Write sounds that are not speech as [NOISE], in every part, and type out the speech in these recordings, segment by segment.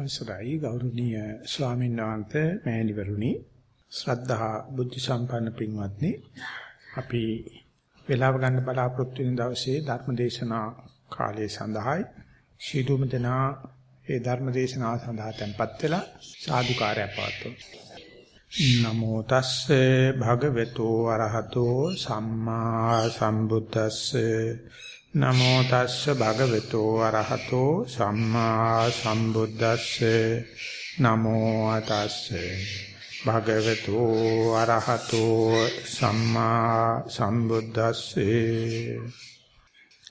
අවසරයි ගෞරවනීය ස්වාමීන් වහන්සේ මෑණිවරුනි. ශ්‍රද්ධා බුද්ධ සම්පන්න පින්වත්නි අපි වේලාව ගන්න බලාපොරොත්තු වෙන දවසේ ධර්ම දේශනා කාලය සඳහායි. ශීදුම දෙනා ඒ ධර්ම දේශනාව සඳහා tempත් වෙලා සාදුකාරය පවත්වමු. නමෝ තස්සේ භගවතු වරහතෝ සම්මා සම්බුද්දස්සේ නමෝ තස්ස භගවතු අරහතෝ සම්මා සම්බුද්දස්සේ. නමෝ තස්සේ භගවතු අරහතෝ සම්මා සම්බුද්දස්සේ.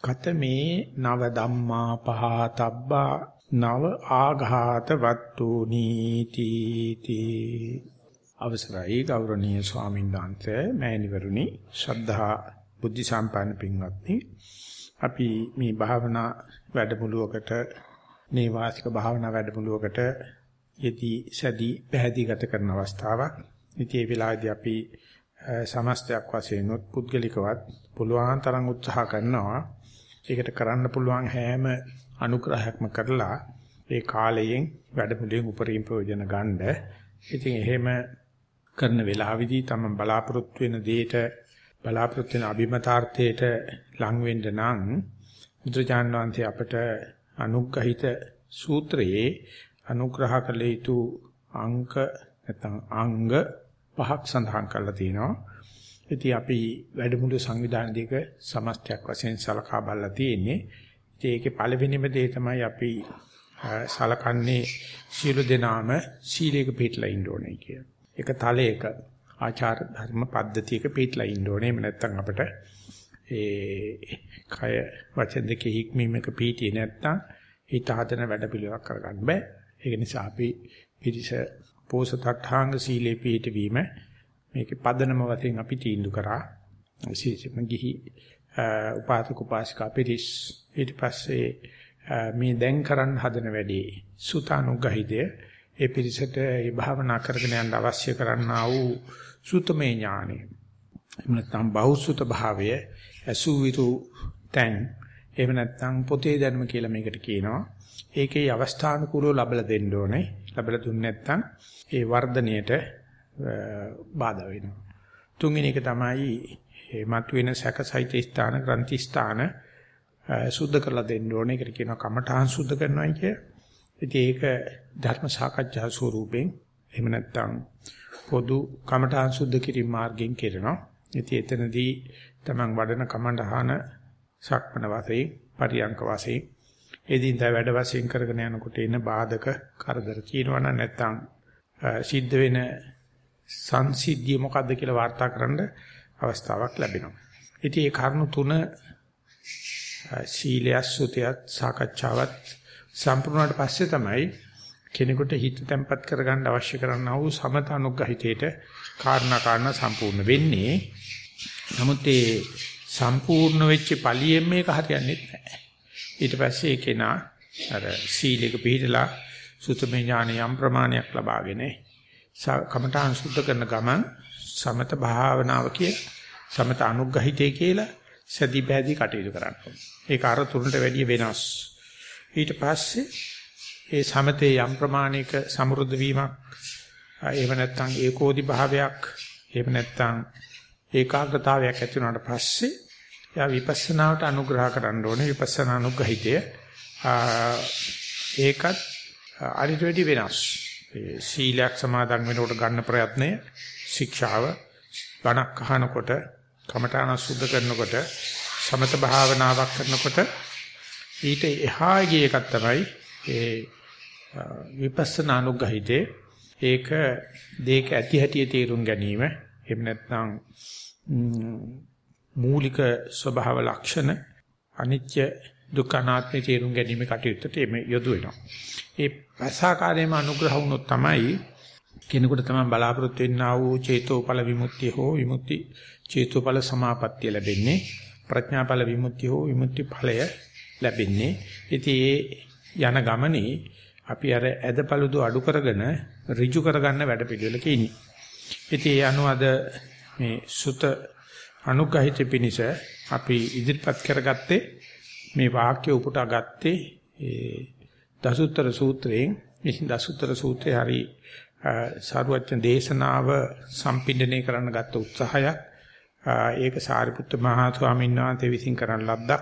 කතමේ නව ධම්මා පහතබ්බා නව ආඝාත වත්තු නීති තී. අවසරයි ගෞරවනීය ස්වාමීන් වහන්සේ මෑණිවරුනි ශ්‍රද්ධා බුද්ධ සම්පන්න පින්වත්නි. අපි මේ භාවනා වැඩමුළුවකට නේවාසික භාවනා වැඩමුළුවකට යෙදී සැදී පැහැදී ගත කරන අවස්ථාවක්. ඉතින් ඒ වෙලාවේදී අපි සමස්තයක් වශයෙන් උත් පුද්ගලිකවත් පුළුවන් තරම් උත්සාහ කරනවා. ඒකට කරන්න පුළුවන් හැම අනුග්‍රහයක්ම කරලා ඒ කාලයෙන් වැඩමුළුවෙන් උපරිම ප්‍රයෝජන ගන්න. ඉතින් එහෙම කරන වෙලාවේදී තමයි බලාපොරොත්තු වෙන දෙයට බලාපොරොත්තු වෙන අභිමතාර්ථයට ලං වෙන්න නම් බුදුචාන් වහන්සේ අපට අනුග්‍රහිත සූත්‍රයේ අනුග්‍රහ කළ යුතු අංක නැත්නම් අංග පහක් සඳහන් කරලා තියෙනවා. ඉතින් අපි වැඩමුළු සංවිධාන දෙක සමස්තයක් වශයෙන් සලකා බලලා තියෙන්නේ. ඉතින් ඒකේ පළවෙනිම දේ තමයි අපි සලකන්නේ සීල දෙනාම සීලයක පිටලා ඉන්න ඕනේ කියන. ඒක තලයක ආචාර ධර්ම පද්ධතියක පිටලා ඉන්න ඕනේ. එහෙම නැත්නම් අපිට ඒ කය වචන දෙකේ හික්මීමක පීටියේ නැත්නම් හිත හදන වැඩ පිළිවෙලක් කරගන්න බෑ. ඒක නිසා අපි පිටිස පෝසතඨාංග සීලේ පිටවීම මේකේ පදනම වශයෙන් අපි තීන්දුව කරා. විශේෂයෙන්ම ගිහි උපාසක උපාසිකා පිරිස් ඊට පස්සේ මේ දැන් කරන්න හදන වැඩේ සුතානුග්‍රහිතය ඒ පිරිසට ඒ භාවනා කරගෙන යන්න අවශ්‍ය කරන්නා වූ සුතමේ ඥානෙ. එහෙම නැත්නම් බහුසුත භාවය අසුවිරු තැන්. එහෙම නැත්නම් පොතේ ධර්ම කියලා මේකට කියනවා. ඒකේ අවස්ථානුකූලව ලබලා දෙන්න ඕනේ. ලබලා දුන්නේ නැත්නම් ඒ වර්ධනයට බාධා වෙනවා. තුන්වෙනි එක තමයි මේ මතුවෙන සැකසිත ස්ථාන ග්‍රන්ථි ස්ථාන සුද්ධ කරලා දෙන්න ඕනේ. ඒකට කියනවා කමඨාන් සුද්ධ කරනවායි කිය. ඉතින් ඒක ධර්ම සාකච්ඡා ස්වරූපෙන් එහෙම නැත්නම් පොදු කමඨාන් සුද්ධ කිරීම මාර්ගයෙන් කෙරෙනවා. ඉතින් එතනදී තමන් වඩන කමඨහන සක්මන වශයෙන් පරියංක වශයෙන් එදින්දා වැඩ වශයෙන් කරගෙන යනකොට එන බාධක කරදර තියෙනවා නම් නැත්නම් සිද්ධ වෙන සංසිද්ධිය මොකද්ද කියලා වාර්තා කරන්න අවස්ථාවක් ලැබෙනවා. ඉතින් මේ කරුණු තුන සීලයත් සුතයත් සාකච්ඡාවත් සම්පූර්ණවට පස්සේ තමයි කෙනෙකුට හිත තැම්පත් කරගන්න අවශ්‍ය කරනා වූ සමත අනුග්‍රහිතේට කාරණා කාරණා සම්පූර්ණ වෙන්නේ. නමුත් ඒ සම්පූර්ණ වෙච්ච පළියෙන් මේක හරියන්නේ නැහැ. ඊට පස්සේ ඒකේනා අර සීලයක පිළිදලා සුතමේ ඥාන යම් ප්‍රමාණයක් ලබාගෙන කමඨාන් සුද්ධ කරන ගමන් සමත භාවනාව කිය සමත අනුග්‍රහිතේ කියලා සදී බැදී කටයුතු කරන්න ඕනේ. ඒක අර තුනට වැඩිය වෙනස්. ඊට පස්සේ ඒ සමතේ යම් ප්‍රමාණයක සමෘද්ධ වීමක් එහෙම නැත්නම් ඒකෝදි භාවයක් එහෙම නැත්නම් ඒකාග්‍රතාවයක් ඇති වුණාට පස්සේ යා විපස්සනාවට අනුග්‍රහ කරන්න ඕනේ. විපස්සනා අනුග්‍රහිතය ඒකත් අරිට වැඩි වෙනස්. ඒ සීලයක් සමාදන් වෙනකොට ගන්න ප්‍රයත්නය ශික්ෂාව බණක් අහනකොට කමඨාන සුද්ධ කරනකොට සමත භාවනාවක් කරනකොට ඊට එහා ගිය එකක් තමයි ඒ විපස්සනා අනුග්‍රහිතේ ඒක දෙක ඇති හැටි තේරුම් ගැනීම එහෙම නැත්නම් මූලික ස්වභාව ලක්ෂණ අනිත්‍ය දුක්ඛ අනාත්ම තේරුම් ගැනීම කටයුත්තට මේ යොදු වෙනවා. ඒ පසාකාරයේම අනුග්‍රහ වුණොත් තමයි කෙනෙකුට තමයි බලාපොරොත්තු වෙන්නා වූ චේතෝපල විමුක්තිය හෝ විමුක්ති චේතෝපල සමාපත්තිය ලැබෙන්නේ ප්‍රඥාපල විමුක්තිය හෝ විමුක්ති ඵලය ලැබෙන්නේ. ඉතින් ඒ යන ගමනේ අපි අර ඇදපළුදු අඩු කරගෙන ඍජු කරගන්න වැඩපිළිවෙලක ඉන්නේ. ඉතින් ඒ අනුව අද මේ සුත අනුග්‍රහිත පිනිස අපි ඉදිරිපත් කරගත්තේ මේ වාක්‍ය උපුටා ගත්තේ ඒ දසුත්තර සූත්‍රයෙන්. ඉතින් දසුත්තර සූත්‍රය හරි සාරවත්න දේශනාව සම්පින්දනය කරන්න ගත්ත උත්සාහයක්. ඒක සාරිපුත්ත මහා ස්වාමීන් වහන්සේ විසින් කරන ලද්දක්.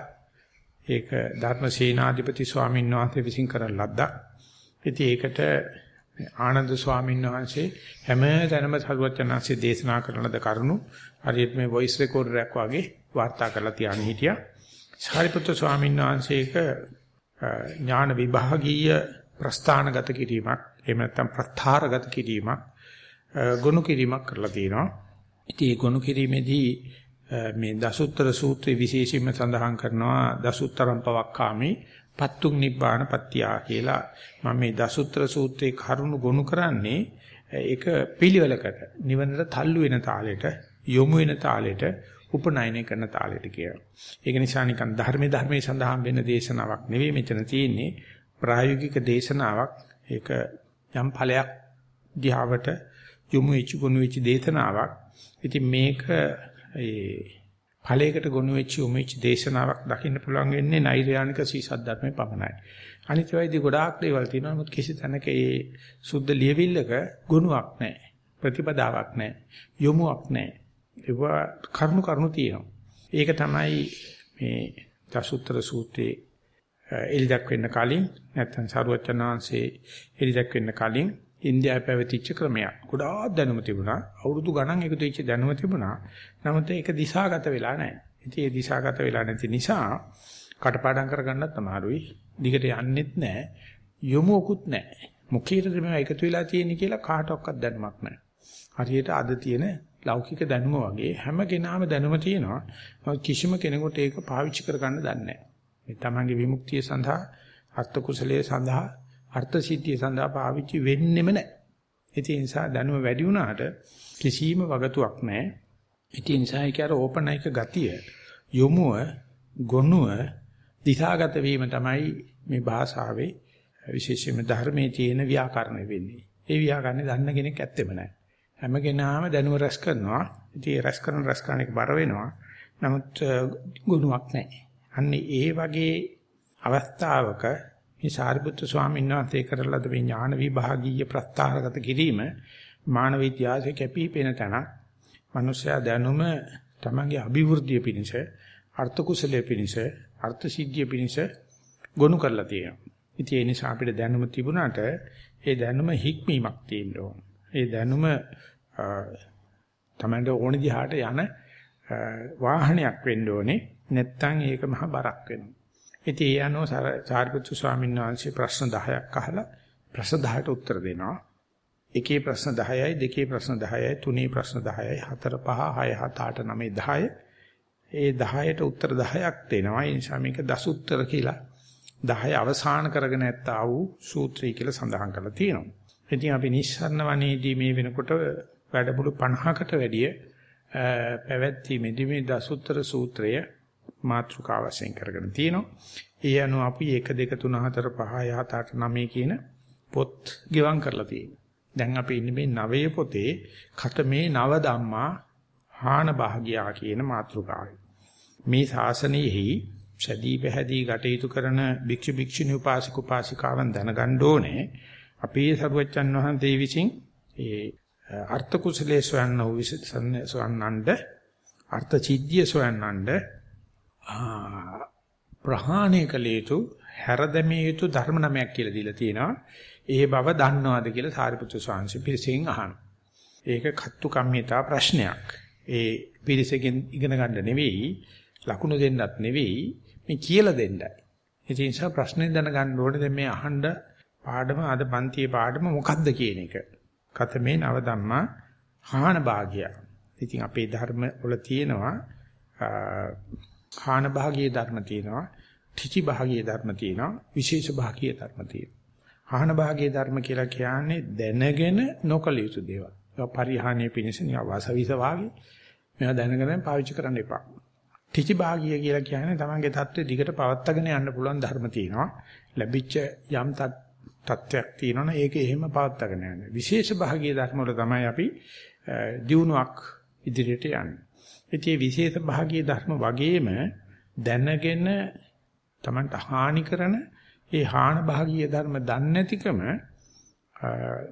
ඒක ධර්මසේනාධිපති ස්වාමීන් වහන්සේ විසින් කරන ලද්දක්. ඉතින් ඒකට ආනන්ද ස්වාමීන් වහන්සේ හැම තැනම සරුවචනාංශයේ දේශනා කරන ලද කරුණු හරියට මේ වොයිස් රෙකෝඩරයක් වගේ වාර්තා කරලා තියාගෙන හිටියා. සාරිපුත්‍ර ස්වාමීන් වහන්සේක ඥාන විභාගීය ප්‍රස්ථානගත කිරීමක් එහෙම නැත්නම් ප්‍රස්ථාරගත කිරීමක් ගොනු කිරීමක් කරලා තියෙනවා. ඉතින් ඒ ගොනු කිරීමේදී මේ දසුත්තර සූත්‍රයේ විශේෂයෙන්ම සඳහන් කරනවා දසුත්තරම් පවක්කාමේ පත්තුක් නිබ්බාන පත්‍යා කියලා මම මේ දසුත්‍ර සූත්‍රයේ කරුණු ගොනු කරන්නේ ඒක පිළිවෙලකට නිවනට තල්ලු වෙන තාලෙට යොමු වෙන තාලෙට උපනයනය කරන තාලෙට කියලා. ඒක නිසා නිකන් ධර්මයේ ධර්මයේ සඳහන් වෙන දේශනාවක් නෙවෙයි මෙතන තියෙන්නේ ප්‍රායෝගික දේශනාවක්. ඒක යම් ඵලයක් දිහාවට යොමු වෙච්ච ගොනු වෙච්ච දේශනාවක්. ඉතින් මේක ඒ ඵලයකට ගොනු වෙච්ච උමෙච්ච දේශනාවක් දකින්න පුළුවන් වෙන්නේ නෛර්යානික සීසත් ධර්මයේ පමණයි. අනිත් වෙයිදී ගොඩාක් දේවල් තියෙනවා. නමුත් කිසි තැනක ඒ සුද්ධ ලියවිල්ලක ගුණයක් නැහැ. ප්‍රතිපදාවක් නැහැ. යොමුවක් නැහැ. ඒවා කරුණු කරුණු තියෙනවා. ඒක තමයි මේ දසුත්තර සූත්‍රයේ එලිදක් වෙන්න කලින් නැත්නම් සරුවචනාංශේ එලිදක් වෙන්න කලින් ඉන්දියාවේ පැවතිච්ච ක්‍රමයක්. ගොඩාක් දැනුම තිබුණා. අවුරුදු ගණන් එකතු වෙච්ච දැනුම තිබුණා. නමුත් ඒක දිශාගත වෙලා නැහැ. ඉතින් ඒ දිශාගත වෙලා නැති නිසා කටපාඩම් කරගන්නත් අමාරුයි. දිගට යන්නෙත් නැහැ. යොමුකුත් නැහැ. මොකීටද මේවා එකතු වෙලා තියෙන්නේ කියලා කාටවත් දැනුමක් නැහැ. හරියට අද තියෙන ලෞකික දැනුම වගේ හැම කෙනාම දැනුම තියෙනවා. කිසිම කෙනෙකුට ඒක පාවිච්චි කරගන්න දන්නේ නැහැ. මේ තමන්ගේ විමුක්තිය සඳහා අර්ථ කුසලයේ සඳහා අර්ථ සිද්ධිය සඳහා පාවිච්චි වෙන්නෙම නැහැ. ඒ නිසා දැනුම වැඩි වුණාට කිසිම වගතුවක් නැහැ. ඒ නිසා ඒක අර ඕපනයික ගතිය යොමුව ගොනුව දිශාගත වීම තමයි මේ භාෂාවේ විශේෂයෙන්ම ධර්මයේ තියෙන ව්‍යාකරණ වෙන්නේ. ඒ ව්‍යාකරණේ දන්න කෙනෙක් ඇත්තෙම නැහැ. හැම කෙනාම දැනුම රැස් කරනවා. ඉතින් ඒ රැස් කරන රැස් කරන එක බර වෙනවා. නමුත් ගුණයක් නැහැ. අන්නේ ඒ වගේ අවස්ථාවක මේ සාරිපුත්‍ර ස්වාමීන් වහන්සේ කරලද මේ ඥාන විභාගීය ප්‍රස්තාරගත කිරීම මානව ඉතිහාසයේ කැපිපෙන තැන මනුෂ්‍යයා දැනුම තමන්ගේ අභිවෘද්ධිය පිණිස අර්ථ කුසලයේ පිණිස අර්ථ සිද්ධිය පිණිස ගොනු කරලා තියෙනවා. ඉතින් ඒ නිසා අපිට දැනුම තිබුණාට ඒ දැනුම හික්මීමක් තියෙන්න ඕන. ඒ දැනුම තමන්ට ඕන දිහාට යන වාහනයක් වෙන්න ඕනේ. නැත්තම් ඒක මහ බරක් වෙනවා. ඉතින් ඒ අනුව සාරිපුත්තු ස්වාමීන් වහන්සේ ප්‍රශ්න 10ක් අහලා ප්‍රශ්න 10ට උත්තර දෙනවා. එකේ ප්‍රශ්න 10යි, දෙකේ ප්‍රශ්න 10යි, තුනේ ප්‍රශ්න 10යි, හතර පහ, හය හත අට නවය 10. ඒ 10ට උත්තර 10ක් දෙනවා. ඒ නිසා මේක දසුත්තර කියලා 10 අවසාන කරගෙන ඇත්තා වූ සූත්‍රය කියලා සඳහන් කරලා තියෙනවා. ඉතින් අපි නිස්සාරණ වනේදී මේ වෙනකොට වැඩමුළු 50කට වැඩිය පැවැත්වීමේදී මේ දසුත්තර සූත්‍රය මාතෘකාව වශයෙන් කරගෙන තියෙනවා. ඒ අනුව අපි 1 2 3 4 5 6 7 8 9 කියන පොත් ගෙවම් කරලා තියෙනවා. දැන් අපි ඉන්නේ මේ නවයේ පොතේ ඛතමේ නව ධම්මා හාන භාග්‍යා කියන මාතෘකාවයි. මේ ශාසනයෙහි සදී පැහැදී කටයුතු කරන භික්ෂු භික්ෂුණී උපාසක උපාසිකාවන් දැනගන්න ඕනේ. අපේ සරුවච්චන් වහන්සේ විසින් ඒ අර්ථ කුසලයේ සොයන්න වූ සොයන්නන්ද අර්ථ සිද්ධිය සොයන්නන්ද ප්‍රහාණය කළ යුතු හැරදැමිය යුතු ධර්ම නමයක් කියලා දීලා තියෙනවා. ඒ බව දන්නවද කියලා සාරිපුත්‍ර ස්වාමීන් පිරිසෙන් අහනවා. ඒක කත්තු කම්මිතා ප්‍රශ්නයක්. ඒ පිරිසකින් ඉගෙන ගන්න නෙවෙයි, ලකුණු දෙන්නත් නෙවෙයි, මේ කියලා දෙන්නයි. ඒ නිසා ප්‍රශ්නේ දැනගන්න ඕනේ දැන් මේ අහන්න පාඩම අද පන්තියේ පාඩම මොකක්ද කියන එක. කතමේ නව ධම්මා හාන භාගය. ඉතින් අපේ ධර්ම වල තියෙනවා හාන භාගයේ ධර්ම තියෙනවා, ඨිචි භාගයේ ධර්ම තියෙනවා, විශේෂ භාගයේ ධර්ම තියෙනවා. හාන භාගයේ ධර්ම කියලා කියන්නේ දැනගෙන නොකල යුතු දේවල්. ඒක පරිහානිය පිණිස නිකන් වාසවිස වාගේ මේවා දැනගෙන පාවිච්චි කරන්න එපා. ඨිචි භාගිය කියලා කියන්නේ තමන්ගේ தත්ත්වය දිගට පවත්වාගෙන යන්න පුළුවන් ධර්ම තියෙනවා. ලැබිච්ච යම් තත්ත්වයක් තියෙනවනේ ඒක එහෙම පවත්වාගෙන යන්න. විශේෂ භාගීය ධර්ම වල තමයි අපි දියුණුවක් ඉදිරියට යන්නේ. ඉතින් විශේෂ භාගීය ධර්ම වගේම දැනගෙන Tamanට හානි කරන ඒ හාන භාගීය ධර්ම දන්නේ නැතිකම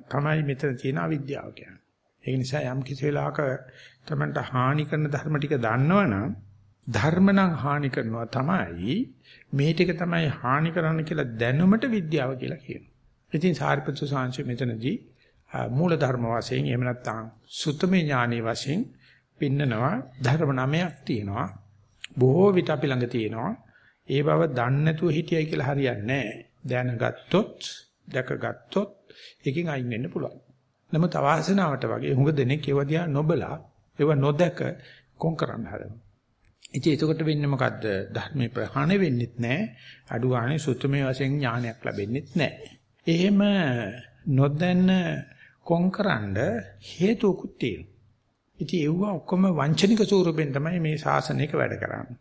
තමයි මෙතන තියෙන අවිද්‍යාව කියන්නේ. ඒ නිසා යම් කිසි වෙලාවක තමන්ට හානි කරන ධර්ම ටික දන්නවනම් ධර්ම නම් හානි කරනවා තමයි මේ ටික තමයි හානි කරන්න කියලා දැනුමට විද්‍යාව කියලා කියනවා. ඉතින් සාරිපුත්‍ර සාංශ මෙතනදී මූල ධර්ම වශයෙන් එහෙම නැත්නම් සුත්තමේ ඥානී වශයෙන් පින්නනවා ධර්ම නමයක් තියෙනවා. බොහෝ විට අපි ළඟ තියෙනවා. ඒ බව දන්නේ නැතුව හිටියයි කියලා හරියන්නේ නැහැ. දැනගත්තොත්, දැකගත්තොත් එකකින් අයින් වෙන්න පුළුවන්. නමුත් අවාසනාවට වගේ හුඟ දෙනෙක් ඒව දිහා නොබලා, ඒව නොදක කොන් කරන්න හදනවා. ඉතින් එතකොට වෙන්නේ මොකද්ද? ධර්මේ ප්‍රහාණය වෙන්නෙත් නැහැ. අඩු ගානේ සුත්තමේ වශයෙන් ඥානයක් ලැබෙන්නෙත් නැහැ. එහෙම නොදැන්න කොන්කරන්න හේතුකුත් තියෙනවා. ඉතින් ඒව ඔක්කොම වංචනික ස්වරූපෙන් තමයි මේ ශාසනයක වැඩ කරන්නේ.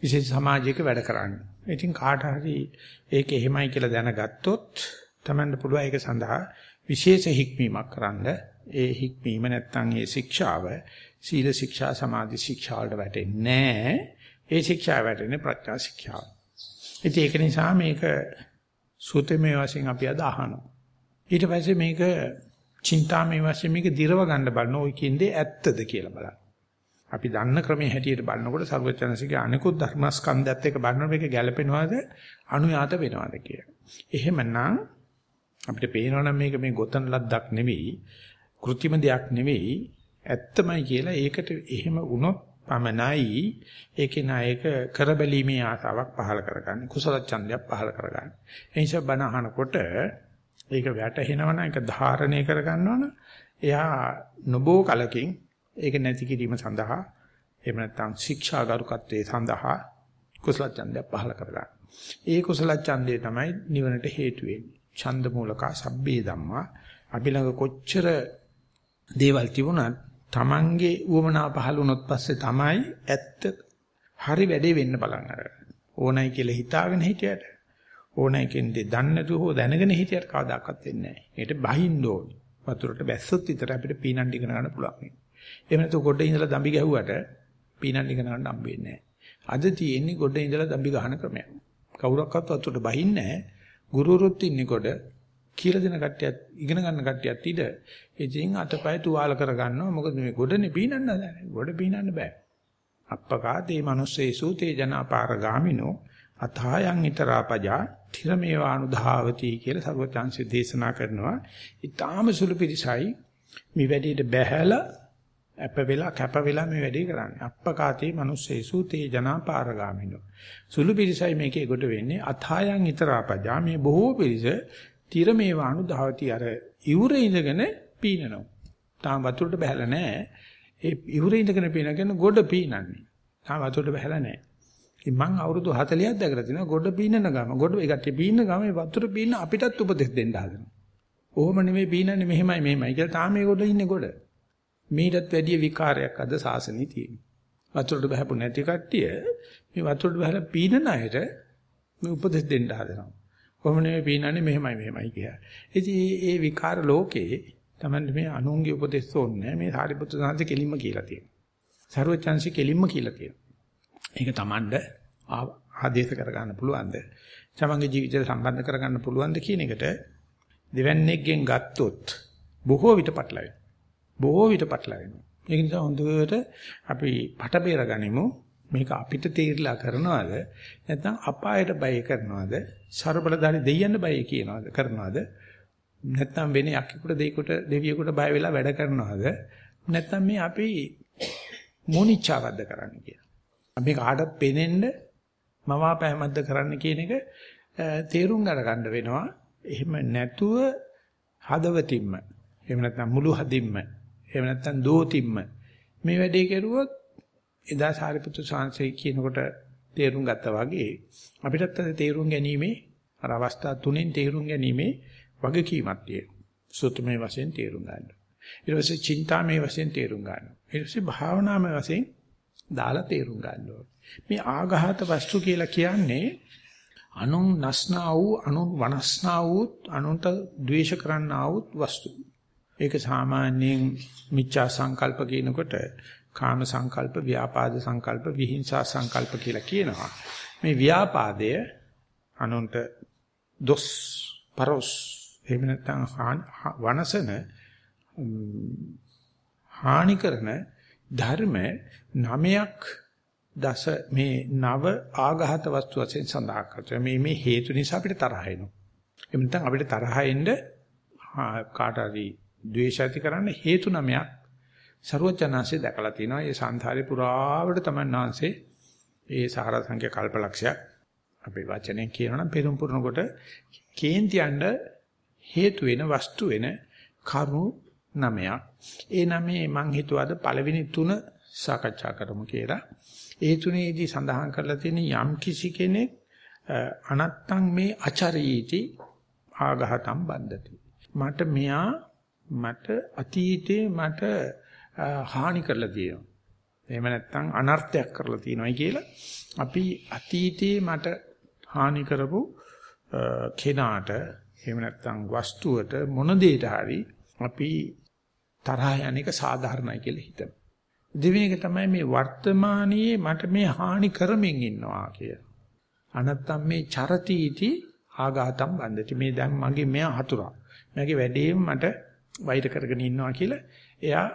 විශේෂ සමාජයක වැඩ කරන්නේ. ඉතින් කාට හරි ඒක එහෙමයි කියලා දැනගත්තොත් තමන්න පුළුවන් ඒක සඳහා විශේෂ හික්මීමක් කරන්න. ඒ හික්මීම නැත්තම් ඒ ශික්ෂාව සීල ශික්ෂා සමාධි ශික්ෂා වලට වැටෙන්නේ නැහැ. ඒ ශික්ෂා වැටෙන්නේ ප්‍රඥා ශික්ෂාව. ඉතින් ඒක නිසා මේක සූත්‍රමය වශයෙන් අපි අද අහනවා. ඊට පස්සේ මේක චින්තාමය වශයෙන් මේක දිරව ගන්න බලන ওই කින්දේ ඇත්තද කියලා බලන්න. අපි දන්න ක්‍රමයේ හැටියට බලනකොට සර්වචනසිකේ අනිකුත් ධර්මස්කන්ධයත් එක්ක බලනකොට මේක ගැළපෙනවද අනුයාත වෙනවද කියලා. එහෙමනම් අපිට පේනවනම් මේක මේ ගොතන ලද්දක් නෙවෙයි කෘත්‍රිම දෙයක් නෙවෙයි ඇත්තමයි කියලා ඒකට එහෙම වුණොත් පමණයි ඒකේ නායක කරබැලීමේ ආසාවක් පහල කරගන්නේ කුසල ඡන්දයක් පහල කරගන්නේ. ඒ නිසා බණ අහනකොට ඒක වැටහෙනවනම් ඒක ධාරණය කරගන්නවනම් එයා නොබෝ කලකින් ඒක නැති කිරීම සඳහා එහෙම නැත්නම් ශික්ෂාගරුකත්වයේ සඳහා කුසල ඡන්දයක් පහල කරගන්න. ඒ කුසල ඡන්දය තමයි නිවනට හේතු වෙන්නේ. ඡන්ද මූලක සබ්බේ ධම්මා අපි ළඟ කොච්චර දේවල් තිබුණත් Tamange උවමනා පහළ වුණොත් පස්සේ තමයි ඇත්ත හරි වැඩේ වෙන්න බලන්න අරගන්න. ඕනයි කියලා හිතාගෙන හිටියට ඕනයි කියන්නේ දන්නේ නැතුව හෝ දැනගෙන හිටියට කවදාකවත් වෙන්නේ නැහැ. ඒකට බහින්න ඕනේ. වතුරට බැස්සොත් විතර අපිට පීනන් ඉගෙන ගන්න පුළුවන්. එහෙම නැත්නම් ගොඩේ ඉඳලා දම්බි ගැහුවට පීනන් ඉගෙන ගන්න හම්බ වෙන්නේ නැහැ. අද තියෙන්නේ ගොඩේ ඉඳලා දම්බි ගහන ක්‍රමයක්. කවුරක්වත් වතුරට බහින්නේ නැහැ. ගුරුවරුත් ඉන්නේ කොට කියලා දෙන කට්ටියත් ඉගෙන ගන්න කට්ටියත් ඉද ඉතින් අතපය තුවාල කරගන්නවා මොකද මේ ගොඩනේ පීනන්න හදන්නේ ගොඩ පීනන්න බෑ අප්පකා තේ මනුස්සේසු තේ ජනපාරගාමිනෝ අථායන් ිතරාපජා තිරමේවානුධාවති කියලා සර්වචාන්සි දේශනා කරනවා ඊටාම සුළු පිරිසයි මේ වැඩේට බැහැලා අප වෙලා කැප වෙලා මේ වැඩේ කරන්නේ අප්පකාතේ මනුස්සේසු තේ ජනපාරගාමිනෝ සුළු පිරිසයි මේකේ කොට වෙන්නේ අථායන් ිතරාපජා මේ බොහෝ පිරිස තිර මේ වාණු ධාවති අර ඉවුරේ ඉඳගෙන පීනනවා. තාම වතුරට බහැලා නැහැ. ඒ ඉවුරේ ඉඳගෙන පීනගෙන ගොඩ පීනන්නේ. තාම වතුරට බහැලා නැහැ. ඉතින් මං අවුරුදු 40ක් දැකලා තිනවා ගොඩ පීනන ගම. ගොඩ ඒකට පීනන ගම මේ වතුර පීන අපිටත් උපදෙස් දෙන්න හදනවා. ඔහොම නෙමෙයි පීනන්නේ මෙහෙමයි මෙහෙමයි කියලා තාම මේ ගොඩ ඉන්නේ ගොඩ. මීටත් වැඩිය විකාරයක් අද සාසනේ තියෙනවා. වතුරට බහපු නැති කට්ටිය මේ වතුරට බහලා පීනන අයට මේ උපදෙස් දෙන්න හදනවා. කොහොම නෙවෙයි පීනන්නේ මෙහෙමයි මෙහෙමයි කියලා. ඉතින් මේ විකාර ලෝකේ තමයි මේ අනුන්ගේ උපදෙස් ඕනේ මේ සාරිපුත්‍ර සාන්ත කෙලින්ම කියලා තියෙනවා. සරුවචාන්සි කෙලින්ම කියලා තියෙනවා. ඒක Tamand ආදේශ කරගන්න පුළුවන්ද? තමන්ගේ ජීවිතය සම්බන්ධ කරගන්න පුළුවන්ද කියන එකට දෙවන්නේගෙන් ගත්තොත් බොහෝ විට පටලවෙනවා. බොහෝ විට පටලවෙනවා. ඒක නිසා හොඳට අපි පට බේර ගනිමු. මේක අපිට තීරලා කරනවද නැත්නම් අපායට බය කරනවද ਸਰබලදාරි දෙයියන්න බය කියනවද කරනවද නැත්නම් වෙන යක්කෙකුට දෙයකට දෙවියෙකුට බය වෙලා වැඩ කරනවද නැත්නම් මේ අපි මොනිච්චාවද්ද කරන්න කියලා අපි කාටත් පෙනෙන්න මවාපෑමක්ද කරන්න කියන එක තේරුම් ගන්න වෙනවා එහෙම නැතුව හදවතින්ම එහෙම නැත්නම් මුළු හදින්ම එහෙම නැත්නම් දෝතින්ම මේ වැඩේ කෙරුවොත් එදා සාරිපුත්‍ර සාංශය කියනකොට තේරුම් ගත්තා වගේ අපිටත් අද තේරුම් ගැනීමේ අර අවස්ථා තුනෙන් තේරුම් ගැනීමේ වගකීමක් තියෙනවා. සුතුමේ වශයෙන් තේරුම් ගන්න. ඊට පස්සේ චින්තාමේ වශයෙන් තේරුම් ගන්න. ඊට පස්සේ භාවනාමේ වශයෙන් දාලා තේරුම් ගන්න මේ ආඝාත වස්තු කියලා කියන්නේ අනුන් නස්නා වූ අනුන් වනස්නා වූ අනුන්ට ද්වේෂ කරන්නා වූ වස්තු. ඒක සාමාන්‍යයෙන් මිච්ඡා සංකල්ප කියනකොට කාම සංකල්ප, ව්‍යාපාද සංකල්ප, විහිංසා සංකල්ප කියලා කියනවා. මේ ව්‍යාපාදය අනුන්ට දොස් පරොස් එහෙම නැත්නම් වනසන හානි කරන ධර්ම නමයක් දස මේ නව ආඝාත වස්තු වශයෙන් සඳහන් කරනවා. මේ මේ හේතු නිසා අපිට තරහ එනවා. එහෙම නැත්නම් අපිට තරහ එන්න කාට හරි ද්වේෂ ඇති කරන්න හේතු නමයක් ਸਰවඥාන්සේ දැකලා තිනවා. ඒ සංසාරේ පුරාවට තමන්නාන්සේ ඒ සාර සංඛ්‍ය කල්පලක්ෂයක් අපේ වචනෙන් කියනනම් පෙරම් පුරන කොට කේන්තියන්ඩ හේතු වෙන වස්තු වෙන කරුණු නමයක්. ඒ නමේ මං හිතුවාද පළවෙනි තුන සාකච්ඡා කරමු කියලා. ඒ තුනේදී සඳහන් කරලා තියෙන යම් කිසි කෙනෙක් අනත්තං මේ අචරීති ආඝාතම් බන්ධති. මට මෙයා මට අතීතේ මට හානි කරලා තියෙනවා. එහෙම නැත්නම් අනර්ථයක් කරලා තියෙනවායි කියලා අපි අතීතේ මට හානි කරපු කෙනාට එහෙම නැත්නම් වස්තුවට මොන දෙයකට හරි අපි තරහ යන එක සාධාරණයි කියලා හිතනවා. දෙවෙනි එක තමයි මේ වර්තමානයේ මට මේ හානි කරමින් ඉන්නවා කිය. අනත්තම් මේ චරතිටි ආඝාතම් බන්දති මේ දැන් මගේ මෙයා හතුරා. මගේ වැඩේම මට වෛර කරගෙන ඉන්නවා කියලා එයා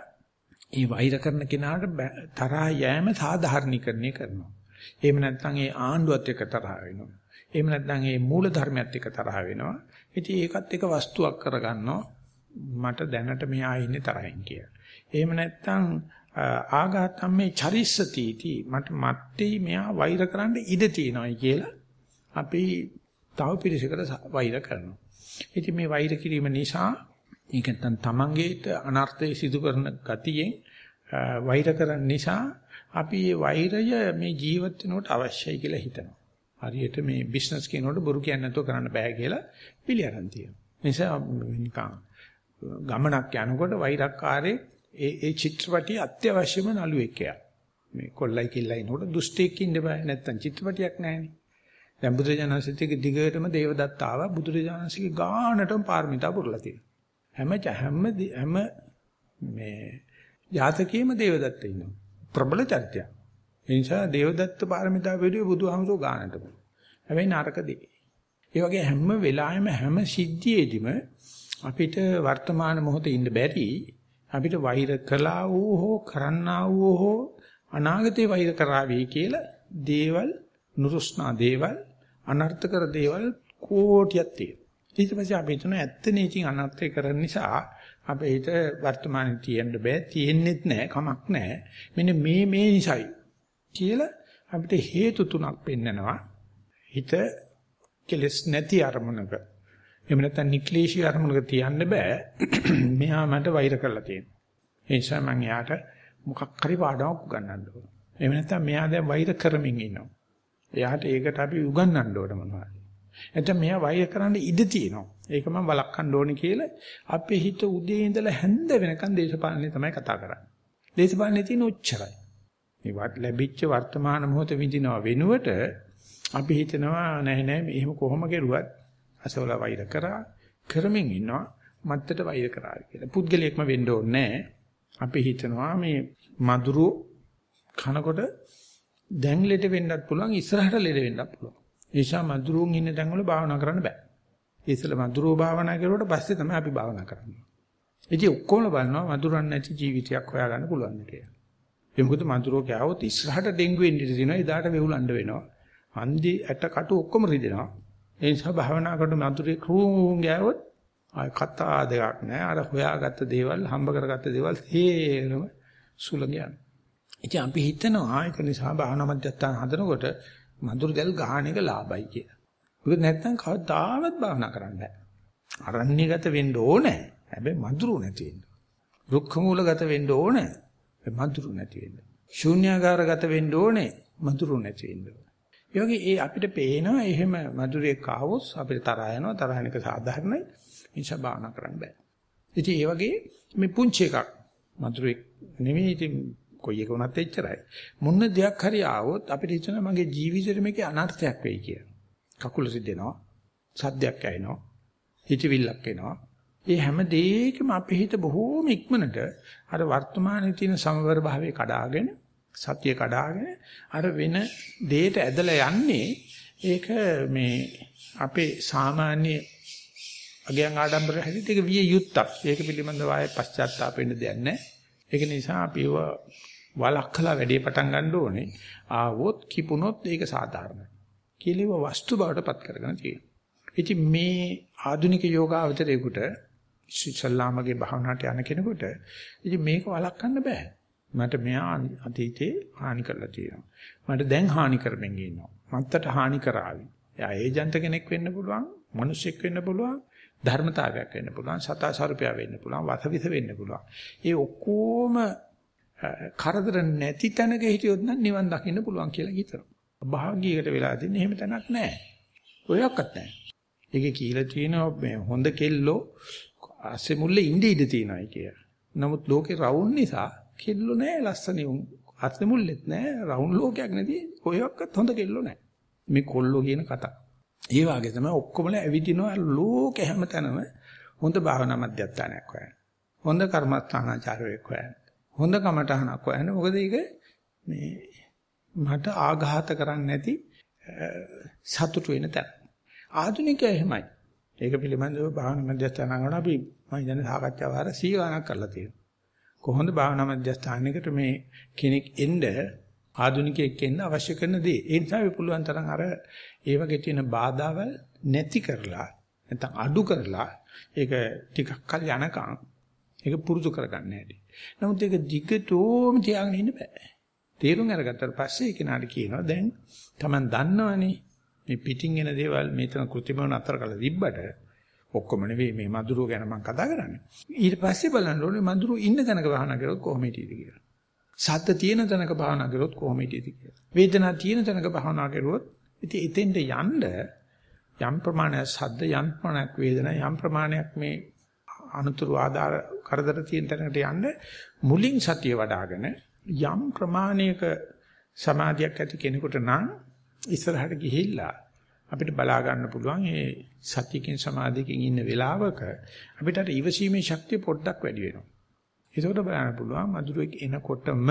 ඒ වෛර කරන කෙනාට තරහ යෑම සාධාරණීකරණය කරනවා. එහෙම නැත්නම් ඒ ආණ්ඩුවත් එක්ක තරහ වෙනවා. එහෙම නැත්නම් ඒ මූල ධර්මයත් එක්ක තරහ වෙනවා. ඉතින් ඒකත් එක වස්තුවක් කරගන්නවා. මට දැනට මෙහා ඉන්නේ තරහින් කියලා. එහෙම නැත්නම් ආඝාතම් මේ චරිස්සතිටි මට මත්තේ මෙයා වෛර කරන්න ඉඩ තියෙනවායි කියලා අපි තව පිළිසකට වෛර කරනවා. ඉතින් මේ වෛර කිරීම නිසා ඒක නැත්නම් තමන්ගේට අනර්ථය සිදු කරන ගතියෙන් වෛර කරන නිසා අපි මේ වෛරය මේ ජීවත් වෙනකොට අවශ්‍යයි කියලා හිතනවා. හරියට මේ බිස්නස් කියනකොට බොරු කියන්නේ නැතුව කරන්න බෑ කියලා පිළිඅරන් තියෙනවා. නිසා නිකන් ගමනක් යනකොට වෛරක්කාරයේ ඒ ඒ චිත්‍රපටිය අත්‍යවශ්‍යම නළුවෙක් යා. මේ කොල්ලයි කිල්ලයි නෝට දුෂ්ටෙක් ඉන්න බෑ නැත්තම් චිත්‍රපටියක් නැහැනේ. දැන් බුදුරජාණන්සේගේ දිගටම දේවදත්ත ආවා බුදුරජාණන්සේගේ ගානටම පාරමිතා පුරලා තියෙනවා. හැම හැම හැම මේ ජාතකයේම දේවදත්ත ඉන්නවා. ප්‍රබල චරිතයක්. ඒ නිසා දේවදත්ත පාරමිතා වේදුවේ බුදුහාමුදුරුවෝ ගානටම. හැබැයි නරක දෙයි. ඒ වගේ හැම වෙලාවෙම හැම සිද්ධියේදීම අපිට වර්තමාන මොහොතේ ඉන්න බැරි අපිට වෛර කළා වූ හෝ කරන්නා වූ හෝ අනාගතේ වෛර කරાવી කියලා දේවල් නුරුස්නා දේවල් අනර්ථකර දේවල් කෝටියක් තියෙනවා. ඊට පස්සේ අපි හිතන ඇත්තනේ ඉතින් අනර්ථය කරන නිසා අපේ හිත වර්තමානයේ තියෙන්න බෑ තියෙන්නෙත් නෑ කමක් නෑ. මෙන්න මේ මේ නිසයි කියලා අපිට හේතු තුනක් පෙන්නනවා. හිත කෙලස් නැති අරමුණක. එහෙම නැත්නම් නික්ලේශී අරමුණක තියන්න බෑ. මෙහා මට වෛර කරලා තියෙනවා. ඒ නිසා මම එයාට මොකක් හරි පාඩමක් උගන්වන්න ඕන. එහෙම නැත්නම් මෙයා දැන් වෛර කරමින් ඉන්නවා. එයාට ඒකට අපි උගන්වන්න ඕන මොනවද? නැත්නම් මෙයා වෛර කරන්න ඉඩ තියෙනවා. ඒක මම වළක්වන්න ඕනේ කියලා අපේ හිත උදේ ඉඳලා හැන්ද වෙනකන් දේශපාලනේ තමයි කතා කරන්නේ. දේශපාලනේ තියෙන උච්චරයි. මේ ලැබිච්ච වර්තමාන මොහොත විඳිනවා වෙනුවට අපි හිතනවා නැහැ නැහැ මෙහෙම කොහොම කෙරුවත් අසවල වෛර කරා කරමින් ඉන්නවා මත්තට වෛර කරා කියලා. පුද්ගලයෙක්ම වෙන්න ඕනේ අපි හිතනවා මේ මදුරු කනකොට දැන් ලෙඩ වෙන්නත් පුළුවන් ඉස්සරහට ලෙඩ වෙන්නත් පුළුවන්. ඒ නිසා මදුරුන් ඉන්න තැන්වල භාවනා කරන්න බෑ. ඉතල මදුරුව භාවනා කරුවට පස්සේ තමයි අපි භාවනා කරන්නේ. ඉතින් ඔක්කොම බලනවා මදුරන් නැති ජීවිතයක් හොයාගන්න පුළුවන් කියලා. ඒ මොකද මදුරෝ කෑවොත් ඉස්සරහට ඩෙන්ගු වෙන්න ඉඩ තියෙනවා. එදාට වෙවුලන්න වෙනවා. හන්දි ඇට කටු ඔක්කොම රිදෙනවා. ඒ නිසා භාවනා කරන මතුරේ කූන් ගෑවොත් ආය කතා දෙයක් නෑ. අර හොයාගත්ත දේවල්, හම්බ කරගත්ත දේවල් හේරම සුළඟ යන. ඉතින් අපි හිතනවා ඒක නිසා භාවනා මධ්‍යස්ථාන හදනකොට මදුරු දැල් ගහන එක ලාභයි කියලා. මොකද නැත්තම් කවදාවත් භාවනා කරන්න බෑ. අරණ්‍යගත වෙන්න ඕනේ. හැබැයි මදුරු නැති වෙන්න. රුක්ඛ මූලගත වෙන්න ඕනේ. මදුරු නැති වෙන්න. ශූන්‍යාකාරගත වෙන්න ඕනේ. මදුරු නැති වෙන්න. ඒ වගේ ඒ අපිට පේනවා එහෙම මధుරයක් ආවොත් අපිට තරහ යනවා තරහ යන එක සාධාරණයි. නිසා බාහනා කරන්න බෑ. ඉතින් ඒ වගේ මේ පුංචි එකක් මధుරයක් නෙමෙයි ඉතින් කොයි එක වුණත් එච්චරයි. මොන දෙයක් හරි ආවොත් අපිට හිතෙනවා මගේ ජීවිතේට මේකේ අනර්ථයක් වෙයි කියලා. කකුල රිදෙනවා, සද්දයක් ඇහෙනවා, හිතවිල්ලක් එනවා. ඒ හැම දෙයකම අපේ හිත බොහෝම ඉක්මනට අර වර්තමානයේ තියෙන සමවර භාවයේ කඩාගෙන සත්‍ය කඩාගෙන අර වෙන දෙයට ඇදලා යන්නේ ඒක මේ අපේ සාමාන්‍ය අගයන් ආඩම්බර හැටියට ඒක විය යුත්තක්. ඒක පිළිබඳව ආයේ පශ්චාත්තාප වෙන්න දෙයක් නැහැ. ඒක නිසා අපිව වලක්කලා වැඩේ පටන් ගන්න ඕනේ. ආවොත් කිපුණොත් ඒක සාධාරණයි. කියලිව වස්තු බවට පත් කරගෙන තියෙනවා. ඉතින් මේ ආධුනික යෝගාවචරයේකට ඉස්සල්ලාමගේ භාවනාවට යන කෙනෙකුට ඉතින් මේක වළක්වන්න බෑ. මට මෙයා අතීතේ හානි කරලා තියෙනවා. මට දැන් හානි කරමින් ඉන්නවා. මත්තට හානි කරાવી. එයා ඒජන්ත කෙනෙක් වෙන්න පුළුවන්, මිනිසෙක් වෙන්න පුළුවන්, ධර්මතාවයක් වෙන්න පුළුවන්, සතා සර්පයා වෙන්න පුළුවන්, වසවිස වෙන්න පුළුවන්. ඒ ඔක්කොම කරදර නැති තැනක හිටියොත් නම් නිවන් දකින්න පුළුවන් කියලා හිතනවා. භාග්‍යයකට වෙලා තින්නේ එහෙම තැනක් නැහැ. ඔයක්වත් නැහැ. ඒකේ කියලා තියෙනවා මේ හොඳ කෙල්ලෝ අස්සේ මුල්ලේ ඉඳී ඉඳ තියනයි කිය. නමුත් ලෝකේ රවුම් නිසා කෙල්ලෝ නැහැ ලස්සනේ උන්. අස්සේ මුල්ලෙත් නැහැ රවුම් ලෝකයක් නැති ඔයක්වත් හොඳ කෙල්ලෝ නැහැ. මේ කොල්ලෝ කියන කතා. ඒ වගේ තමයි ඔක්කොමලා ඇවිදිනවා ලෝකෙ හැමතැනම හොඳ භාවනා මධ්‍යස්ථානයක් හොයන. හොඳ කර්මස්ථානාචාරයක් හොයන. හොඳ කමටහනක් හොයන. මොකද ඒක මේ මට ආඝාත කරන්නේ නැති සතුටු වෙන තැන. ආධුනිකයා එහෙමයි. ඒක පිළිබඳව භාවනා මධ්‍යස්ථාන කරන අපි මම ඉන්නේ සාකච්ඡාව ආර සීගානක් කරලා තියෙනවා. කොහොමද භාවනා මධ්‍යස්ථානයකට මේ කෙනෙක් එන්න ආධුනිකයෙක් එන්න අවශ්‍ය කරන දේ. ඒ නිසා අපි පුළුවන් තරම් අර ඒ වගේ තියෙන බාධාවල් නැති කරලා නැත්නම් අඩු කරලා ඒක ටිකක් කල් යනකම් ඒක පුරුදු කරගන්න හැටි. නමුත් ඒක දිගටම තියාගෙන ඉන්න බෑ. තේරුම් අරගත්තට පස්සේ ඒ කෙනාට කියනවා දැන් Taman දන්නවනේ මේ පිටින් එන දේවල් මෙතන કૃතිමව නතර කරලා තිබ්බට ඔක්කොම නෙවෙයි මේ මදුරුව ගැන මම කතා කරන්නේ. ඊට පස්සේ බලන්න ඕනේ මදුරුව ඉන්න තැනක භාවනා කරොත් කොහොම හිටියද කියලා. සද්ද තියෙන තැනක භාවනා කරොත් කොහොම හිටියද කියලා. වේදනාව තියෙන තැනක භාවනා කරුවොත් ඉතින් එතෙන්ට යන්න යම් ප්‍රමාණයක් සද්ද යම් ප්‍රමාණයක් වේදනාව යම් ප්‍රමාණයක් මේ අනුතුරු ආධාර කරදර තියෙන තැනකට යන්න මුලින් සතිය වඩ아가න යම් ප්‍රමාණයක සමාධියක් ඇති කෙනෙකුට නම් ඉස්සරහට ගිහිල්ලා අපිට බලා ගන්න පුළුවන් මේ සතියකින් සමාධියකින් ඉන්න වෙලාවක අපිට අර ඊවසීමේ ශක්තිය පොඩ්ඩක් වැඩි වෙනවා. ඒකෝට බලන්න පුළුවන් මధుරෙක් එනකොටම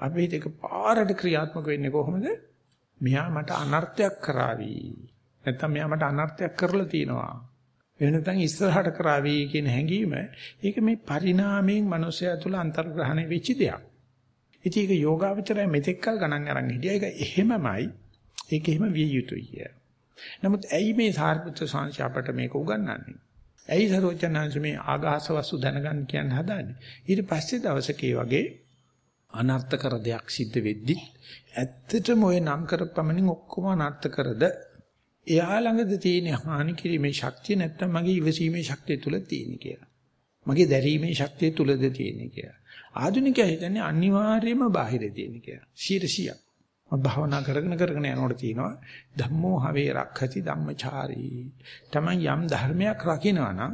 අපි හිතේක පාරට ක්‍රියාත්මක වෙන්නේ කොහොමද? මෙයා මට අනර්ථයක් කරાવી. නැත්තම් මෙයා මට අනර්ථයක් කරලා තිනවා. එහෙම නැත්නම් ඉස්සරහට කරાવી කියන හැඟීම ඒක මේ පරිණාමයෙන් මනුස්සයා තුළ අන්තර්ග්‍රහණය වෙච්ච දෙයක්. ඉතින් ඒක යෝගාවචරය මෙතෙක්කල් ගණන් අරන් හිටියා. ඒක එහෙමමයි ඒක එහෙම විය යුතුයි කිය. නමුත් ඇයි මේ සාර්පුත්‍ර සංශය අපට මේක උගන්වන්නේ? ඇයි සරෝජනාංශ මේ ආගාස වස්තු දැනගන්න කියන්න හදාන්නේ? ඊට පස්සේ දවසක වගේ අනර්ථ කර දෙයක් සිද්ධ වෙද්දි ඇත්තටම ওই නම් කරපමණින් ඔක්කොම අනර්ථ කරද එයා ළඟද තියෙන හානි කිරීමේ ශක්තිය නැත්තම් මගේ ඉවසීමේ ශක්තිය තුල තියෙන කියලා. මගේ දැරීමේ ශක්තිය තුලද තියෙන කියලා. ආධුනිකයා හිතන්නේ අනිවාර්යයෙන්ම බාහිරේ තියෙන කියලා. 100%ක්. මම භාවනා කරගෙන කරගෙන යනකොට තියෙනවා ධම්මෝ හවේ රක්ඛති ධම්මචාරී. තමන් යම් ධර්මයක් රකිනවා නම්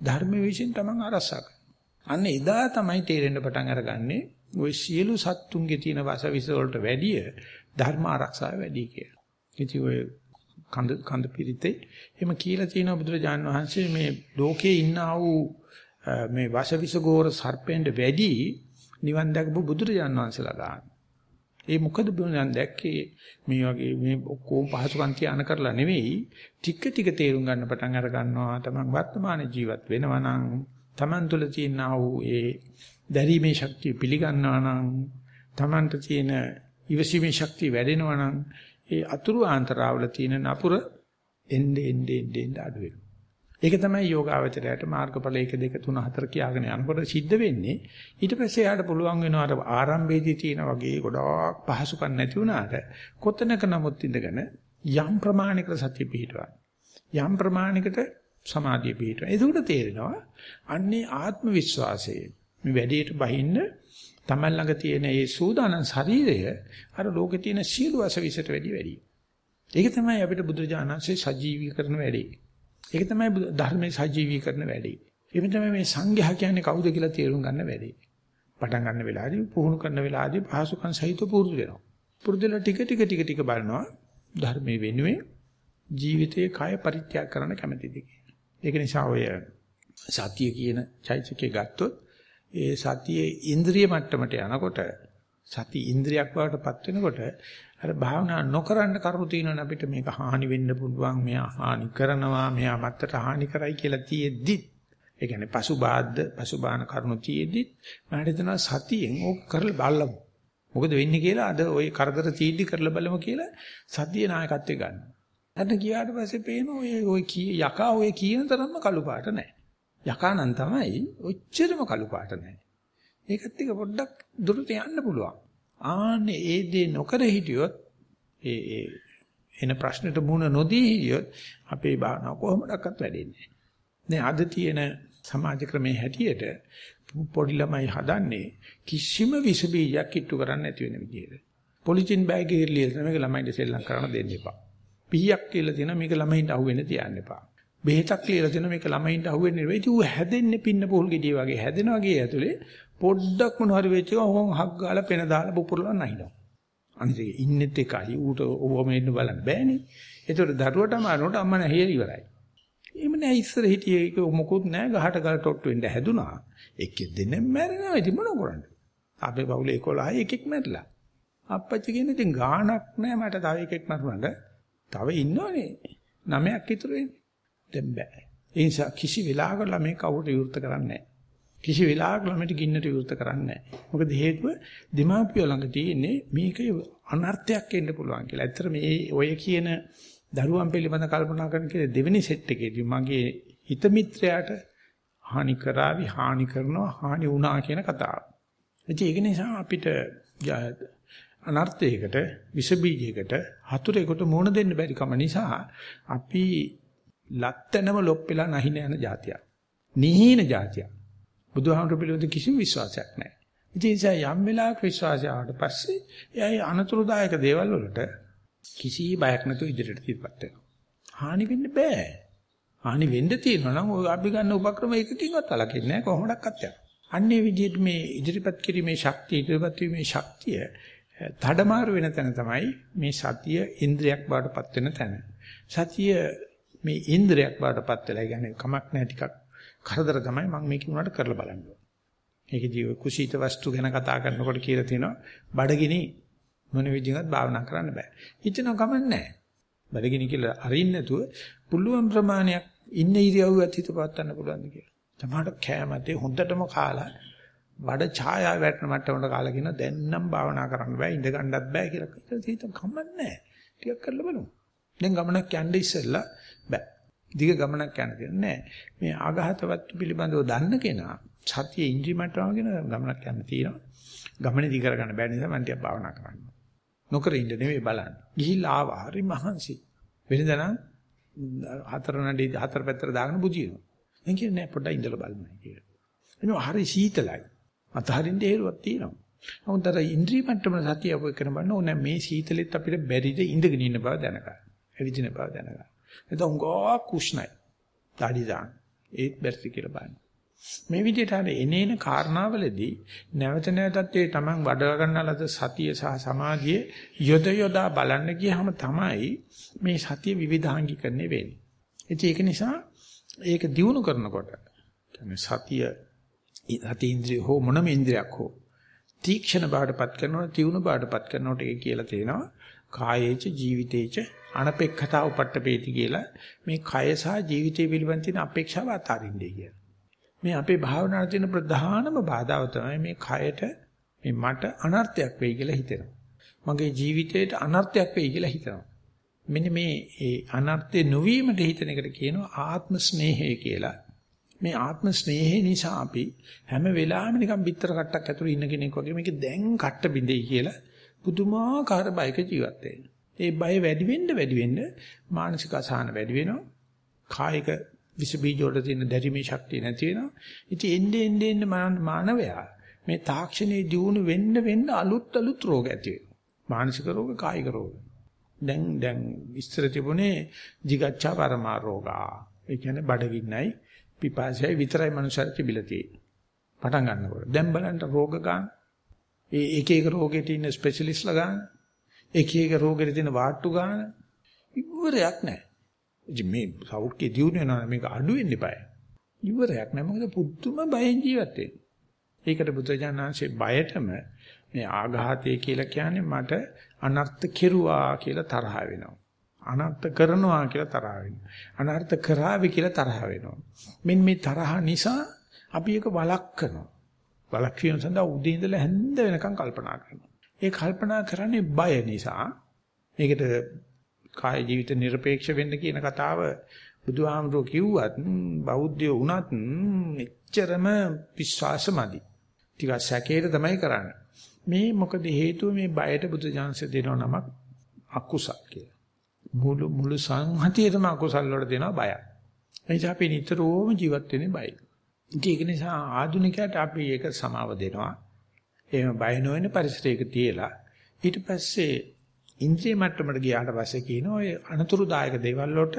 ධර්ම විශ්ින් තමන් ආරසා අන්න එදා තමයි තේරෙන්න පටන් අරගන්නේ ওই සියලු සත්තුන්ගේ තියෙන වසවිස වලට වැඩිය ධර්ම ආරක්ෂාව වැඩි කියලා. ඉතින් ඔය කඳ කඳ පිරිතේ එහෙම කියලා තියෙනවා බුදුරජාන් වහන්සේ මේ ලෝකේ ඉන්නා වූ මේ වසවිස ගෝර සර්පෙන්ට වැඩි නිවන් දැකපු බුදුරජාන් වහන්සේලා ගන්න. ඒ මොකද බුදුන් දැක්කේ? මේ වගේ මේ ඔක්කොම පහසුකම් තියාන කරලා නෙවෙයි ටික ටික තේරුම් ගන්න පටන් අර ගන්නවා. තමන් වර්තමාන ජීවත් වෙනවා නම් තමන් තුළ තියෙනා වූ ඒ දැරීමේ ශක්තිය පිළිගන්නවා නම් තමන්ට තියෙන ඉවසීමේ ශක්තිය වැඩෙනවා නම් ඒ අතුරු ආන්තරාවල තියෙන නපුර එන්නේ එන්නේ එන්නේ අඩු වෙනවා. ඒක තමයි යෝගාවචරයට මාර්ගඵල 1 2 3 4 කියාගෙන යනකොට සිද්ධ වෙන්නේ. ඊට පස්සේ යාට පුළුවන් වෙනවා අර ආරම්භයේදී තියෙන වගේ ගොඩාක් පහසුකම් නැති වුණාට කොතනක නමුත් ඉඳගෙන යම් ප්‍රමාණයකට සතිය පිහිටවන්න. යම් ප්‍රමාණයකට සමාධිය පිහිටවන්න. ඒකට තේරෙනවා අන්නේ ආත්ම විශ්වාසය මේ වැඩේට බහින්න තමන් ළඟ තියෙන ඒ සූදානම් ශරීරය අර ලෝකේ තියෙන සියලු අසවිසට වැඩි වැඩි. ඒක තමයි අපිට බුදුරජාණන්සේ සජීවී කරන වැඩේ. ඒක තමයි ධර්මයේ සජීවීකරණ වැඩේ. ඒක තමයි මේ සංඝයා කියන්නේ කවුද කියලා තේරුම් ගන්න වැඩේ. පටන් ගන්න වෙලාවදී පුහුණු කරන වෙලාවදී පහසුකම් සහිතව පුරුදු වෙනවා. පුරුදු වෙලා ටික ටික ටික ටික බලනවා ධර්මයේ වෙනුවෙන් ජීවිතයේ කය පරිත්‍යාග කරන්න කැමැතිද ඒක නිසා ඔය සතිය කියන චෛතසිකය ගත්තොත් ඒ සතියේ ඉන්ද්‍රිය මට්ටමට යනකොට සති ඉන්ද්‍රියක් බවට පත් වෙනකොට අර භාවනා නොකරන්න කරුණු තියෙනවනේ අපිට මේක හානි වෙන්න පුළුවන් මෙයා හානි කරනවා මෙයා මත්තට හානි කරයි කියලා තියෙද්දි ඒ කියන්නේ පසුබාද්ද පසුබාන කරුණු තියෙද්දි මට හිතෙනවා සතියෙන් ඕක කරලා බලමු මොකද වෙන්නේ කියලා අද ওই කරදර තීඩි කරලා බලමු කියලා සතියේ නායකත්වය ගන්න. අන්න ගියාට පස්සේ පේන ඔය ඔය යකා ඔය කියන තරම්ම කළු පාට නැහැ. යකා නම් තමයි ඔච්චරම කළු පාට නැහැ. ඒකත් ටික පොඩ්ඩක් දුරට යන්න පුළුවන්. ආන්නේ ඒ දේ නොකර හිටියොත් ඒ ඒ එන ප්‍රශ්නෙට මුහුණ නොදී හිටියොත් අපේ භාවනාව කොහොමඩක්වත් වැඩෙන්නේ නැහැ. අද තියෙන සමාජ ක්‍රමයේ හැටියට පොඩි ළමයි හදන්නේ කිසිම විස බීජයක් කිට්ටු කරන්න නැති වෙන විදිහට. පොලිතින් බෑග් එකේ ලියලා මේක ළමයින්ට සෙල්ලම් කරන්න දෙන්න එපා. පීයක් කියලා තියෙනවා මේක ළමයින්ට අහුවෙන්න තියන්න එපා. බෙහෙතක් කියලා තියෙනවා මේක ළමයින්ට අහුවෙන්නේ නෙවෙයි. ඉතින් ඌ හැදෙන්නේ පින්න පොල් ගෙඩිය වගේ හැදෙන වගේ ඇතුලේ පොඩ්ඩක් මොන හරි වෙච්ච එක හොන් හක් ගාලා පෙන දාලා පුපුරලා නැහිනවා. අනිත් එක ඉන්නෙත් එකයි ඌට ඕවම ඉන්න බලන්න බෑනේ. ඒතකොට දරුවට අමාරුනට අම්මා නැහැ ඉවරයි. එහෙම නෑ ඉස්සර හිටියේ ඒක මොකුත් නෑ ගහට ගල ටොට්ටු වෙන්න හැදුනා. එක්කෙක් දෙන්නේ මැරෙනවා ඉතින් මොන කරන්නේ? අපේ පවුලේ 11 එකෙක් මැරිලා. අප්පච්චි කියන්නේ ඉතින් ගාණක් නෑ මට තව එකෙක් මරුණාට. තව ඉන්නෝනේ. නමයක් ඉතුරු වෙන්නේ. දැන් බෑ. ඒ නිසා කිසි වෙලාවක ළමයි කවුරුට විවෘත කරන්නේ නෑ. කිසි වෙලාවක ළමයට ගින්නට විරුද්ධ කරන්නේ නැහැ. මොකද හේතුව දෙමාපිය ළඟ තියෙන්නේ මේකේ අනර්ථයක් එන්න පුළුවන් කියලා. ඇත්තට මේ ඔය කියන දරුවන් පිළිබඳ කල්පනා කරන කියන දෙවෙනි සෙට් එකේදී මගේ හිත මිත්‍රයාට හානි කරાવી හානි කරනවා හානි වුණා කියන කතාව. ඒක නිසා අපිට අනර්ථයකට විස බීජයකට හතුරෙකුට මුණ දෙන්න බැරි කම නිසා අපි ලැත්තනම ලොප් වෙලා නැහින යන જાතියක්. නිහින જાතියක්. බුදුහාමුදුරු පිළිබඳ කිසිම විශ්වාසයක් නැහැ. ඉතින් යම් වෙලාවක විශ්වාසය ආවට පස්සේ එයා අනතුරුදායක දේවල් වලට කිසි බයක් නැතුව ඉදිරියට ඉපත් වෙනවා. හානි වෙන්න බෑ. හානි වෙන්න තියෙනවා නම් ඔය අපි ගන්න උපක්‍රම එකකින්වත් අලකින්නේ නැහැ කොහොමඩක්වත් යනවා. අන්නේ විදිහට මේ ඉදිරිපත් කිරීමේ ශක්තිය ඉදිරිපත් වීමේ ශක්තිය තඩමාරු වෙන තැන තමයි මේ සතිය ඉන්ද්‍රියක් බාටපත් වෙන තැන. සතිය මේ ඉන්ද්‍රියක් බාටපත් වෙලා කියන්නේ කමක් නැහැ ටිකක් කරදර තමයි මම මේක උනාට කරලා බලන්න ඕනේ. ඒකදී කුසීත වස්තු ගැන කතා කරනකොට කියලා තියෙනවා බඩගිනි මොන විදිහකට භාවනා කරන්න බෑ. හිතන ගමන් නැහැ. බඩගිනි කියලා අරින්න නැතුව පුළුවන් ප්‍රමාණයක් ඉන්න ඉරියව්වත් හිත පවත්වන්න පුළුවන්ද කියලා. තමාට කෑමතේ හොඳටම කාලා බඩ ඡායාව වැටෙන මට්ටමට කාලා කියන දැන් නම් භාවනා කරන්න බෑ ඉඳ ගන්නත් බෑ කියලා හිත කමන්නේ නැහැ. ටිකක් කරලා බලමු. දැන් ගමනක් යන්න ඉස්සෙල්ලා බෑ. දිග ගමනක් යන්න දෙන්නේ මේ ආඝාතවත් පිළිබඳව දන්න කෙනා සතිය ඉන්ද්‍රි මට්ටමගෙන ගමනක් යන්න තියෙනවා. ගමනේ දිග කරගන්න බැරි නිසා මම ටිකක් භාවනා කරන්න. නොකර ඉන්න නෙවෙයි බලන්න. ගිහිල්ලා ආවා හරි මහන්සි. වෙනදනම් හතර නඩේ හතර පැත්තට දාගෙන බුදිනවා. මම කියන්නේ නෑ පොඩ්ඩක් ඉඳලා බලන්න කියලා. එනවා හරි සීතලයි. අතහරින්න හේරුවක් තියෙනවා. නමුත් අර ඉන්ද්‍රිය මට්ටම සතිය අපෝ කරන බලන්න ඕනේ මේ සීතලෙත් අපිට බැරිද ඉඳගෙන ඉන්න බව දැනගන්න. ඇවිදින බව දැනගන්න. එතකොට උංගා කුෂ්ණයි. দাঁඩි දාන්න. ඒත් බැරිද කියලා බලන්න. මේ විදිහට අර එනේන කාරණාවලදී නැවත නැවතත් ඒ තමන් වඩා ගන්නලද සතිය සහ සමාධිය යොද යොදා බලන්න ගියාම තමයි මේ සතිය විවිධාංගීකරණය වෙන්නේ. ඒක නිසා ඒක දිනු කරනකොට කියන්නේ සතිය සති ඉන්ද්‍රිය හෝ මොනම ඉන්ද්‍රියක් හෝ තීක්ෂණ බාටපත් කරනකොට තියුණු බාටපත් කරනකොට ඒ කියලා තියෙනවා කායේච ජීවිතේච අනපේක්ෂතා උපට්ඨපේති කියලා මේ කය සහ ජීවිතය පිළිබඳ තියෙන අපේක්ෂාව අතාරින්නේ කියලා. මේ අපේ භාවනාවේ තියෙන ප්‍රධානම බාධාව තමයි මේ කයට මේ මට අනර්ථයක් වෙයි කියලා හිතෙනවා. මගේ ජීවිතේට අනර්ථයක් වෙයි කියලා හිතනවා. මෙන්න මේ ඒ අනර්ථේ නොවීමට හිතන එකට කියනවා ආත්ම ස්නේහය කියලා. මේ ආත්ම ස්නේහය නිසා අපි හැම වෙලාවෙම නිකන් පිටර කට්ටක් ඇතුළේ ඉන්න කෙනෙක් වගේ මේක දැන් කට්ට බිඳෙයි කියලා පුදුමාකාර බයක ජීවත් ඒ බය වැඩි වෙන්න වැඩි වෙන්න මානසික අසහන වැඩි වෙනවා. කායික විස බීජ වල තියෙන දැරීමේ ශක්තිය නැති වෙනවා. ඉතින් එන්නේ එන්නේ එන්නේ මානවයා මේ තාක්ෂණයේ දියුණු වෙන්න වෙන්න අලුත් අලුත් රෝග ඇති වෙනවා. මානසික රෝග, කායික රෝග. දැන් දැන් විස්තර තිබුණේ jigaccha parama රෝගා. ඒ කියන්නේ බඩගින්නයි පිපාසයයි විතරයි මනුස්සයෙක් තිබිලා තියෙන්නේ. පටන් ගන්නකොට. දැන් බලන්න රෝග ගන්න. ඒ එක එක රෝගෙට ඉන්න ස්පෙෂලිස්ට්ලා ගන්න. එක එක රෝගෙට තියෙන වාට්ටු ගන්න. ඉවරයක් නැහැ. ඉතින් මේ සෞඛ්‍ය දියුණු වෙනවා මේක අඩු වෙන්න eBay. ඉවරයක් නෑ මොකද පුදුම බයෙන් ජීවත් වෙන්නේ. ඒකට බුදුජානනාංශයේ බයටම මේ ආඝාතය කියලා කියන්නේ මට අනර්ථ කෙරුවා කියලා තරහ වෙනවා. අනර්ථ කරනවා කියලා තරහ වෙනවා. අනර්ථ කරાવી කියලා තරහ වෙනවා. මෙන්න මේ තරහ නිසා අපි ඒක වළක්වනවා. වළක්වීම සඳහා උදේ ඉඳලා හැන්ද වෙනකන් කල්පනා කරනවා. ඒ කල්පනා කරන්නේ බය නිසා. මේකට කාය ජීවිත নিরপেক্ষ වෙන්න කියන කතාව බුදුහාමුදුරුවෝ කිව්වත් බෞද්ධයෝ වුණත් එච්චරම විශ්වාසමදි. ටිකක් සැකේට තමයි කරන්නේ. මේ මොකද හේතුව මේ බයට බුදුජානසෙ දෙනව නමක් අකුසල් කියලා. මුළු මුළු සංහතියටම අකුසල් වල දෙනවා බයයි. එනිසා අපි නිතරම ජීවත් වෙන්නේ බයයි. ඒක නිසා ආධුනිකයට අපි ඒක සමාව දෙනවා. එහෙම බය නොවන පරිසරයක තියලා ඊට පස්සේ ඉන්ද්‍රිය මට්ටමට ගියාට පස්සේ කියනවා ඔය අනතුරුදායක දේවල් වලට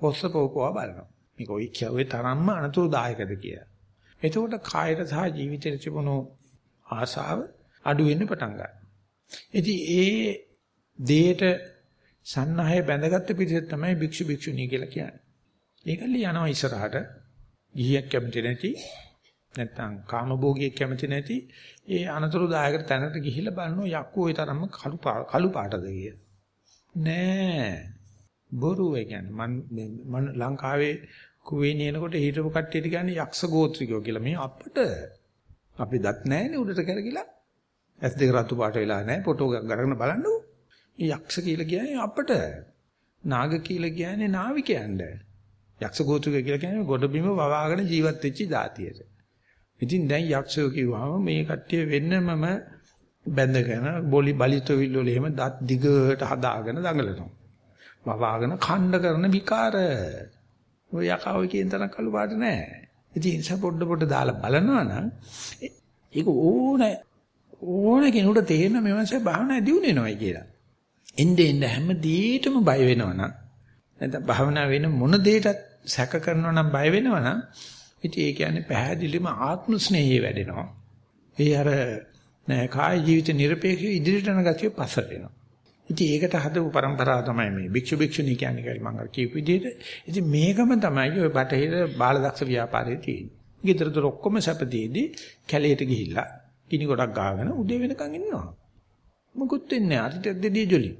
හොස්ස පොපුවා බලනවා. මේක ඔය කියවේ තරම්ම අනතුරුදායකද කියලා. එතකොට කායයට සහ ජීවිතයට තිබුණු ආසාව අඩු වෙන්න පටන් ගන්නවා. ඉතින් ඒ දේට සන්නහය බැඳගත්ත පිරිස තමයි භික්ෂු භික්ෂුණී කියලා කියන්නේ. ඒකල්ලි යනවා ඉස්සරහට ගිහියක් කැමති නැති නැත්තම් කාමභෝගියෙක් කැමති නැති ඒ අනතුරුදායක තැනට ගිහිල්ලා බලනවා යක්කෝ ඒ තරම්ම කළු කළු පාටද කිය. නෑ බොරු ඒ කියන්නේ මම ලංකාවේ කුවේණී එනකොට හිටපු කට්ටියට කියන්නේ යක්ෂ ගෝත්‍රිකයෝ කියලා. මේ අපිට අපි දත් නැහැනේ උඩට කරගිලා. ඇස් දෙක රතු පාට වෙලා නැහැ. ෆොටෝ එකක් ගන්න බලන්නකෝ. මේ යක්ෂ කියලා කියන්නේ අපිට. නාග කියලා කියන්නේ නාවිකයන්ට. යක්ෂ ගෝත්‍රිකයෝ කියලා කියන්නේ ගොඩබිම වවාගෙන ජීවත් වෙච්ච જાතියට. ඉතින් දැන් යක්ෂයෝ කිව්වම මේ කට්ටිය වෙන්නමම බැඳගෙන බොලි බලිතොවිල් වල එහෙම දත් දිගට හදාගෙන දඟලනවා. වවාගෙන ඛණ්ඩ කරන විකාර ඔය යකාව කියන තරම් කළු පාට නෑ. ඉතින් ඒ නිසා පොඩ පොඩ දාලා බලනවා නම් ඒක ඕන ඕන කෙනෙකුට තේරෙන මෙවන්සේ භාවනා දියුනෙනවයි කියලා. එnde එnde හැම දෙයකටම බය වෙනවනම් නැත්නම් භාවනා වෙන මොන දෙයකටත් සැක කරනවා නම් බය වෙනවනම් ඉතින් ඒ කියන්නේ පැහැදිලිම ආත්ම ස්නේහය වැඩෙනවා. ඒ අර කාය ජීවිත নিরপেක්ෂ ඉදිරියට යන ගතිය පසර වෙනවා. ඉතින් ඒකට හදපු પરම්පරාව තමයි මේ භික්ෂු භික්ෂුණී කියන්නේ කියලා මම අර කියපු විදිහට. ඉතින් මේකම තමයි ওই බටහිර බාලදක්ෂ ව්‍යාපාරයේ තියෙන්නේ. ගෙදරදොර ඔක්කොම සැපදීදී කැලේට ගිහිල්ලා කිනි ගොඩක් ගාගෙන උදේ වෙනකන් ඉන්නවා. මොකුත් වෙන්නේ නැහැ. අතිට දෙදී ජොලි.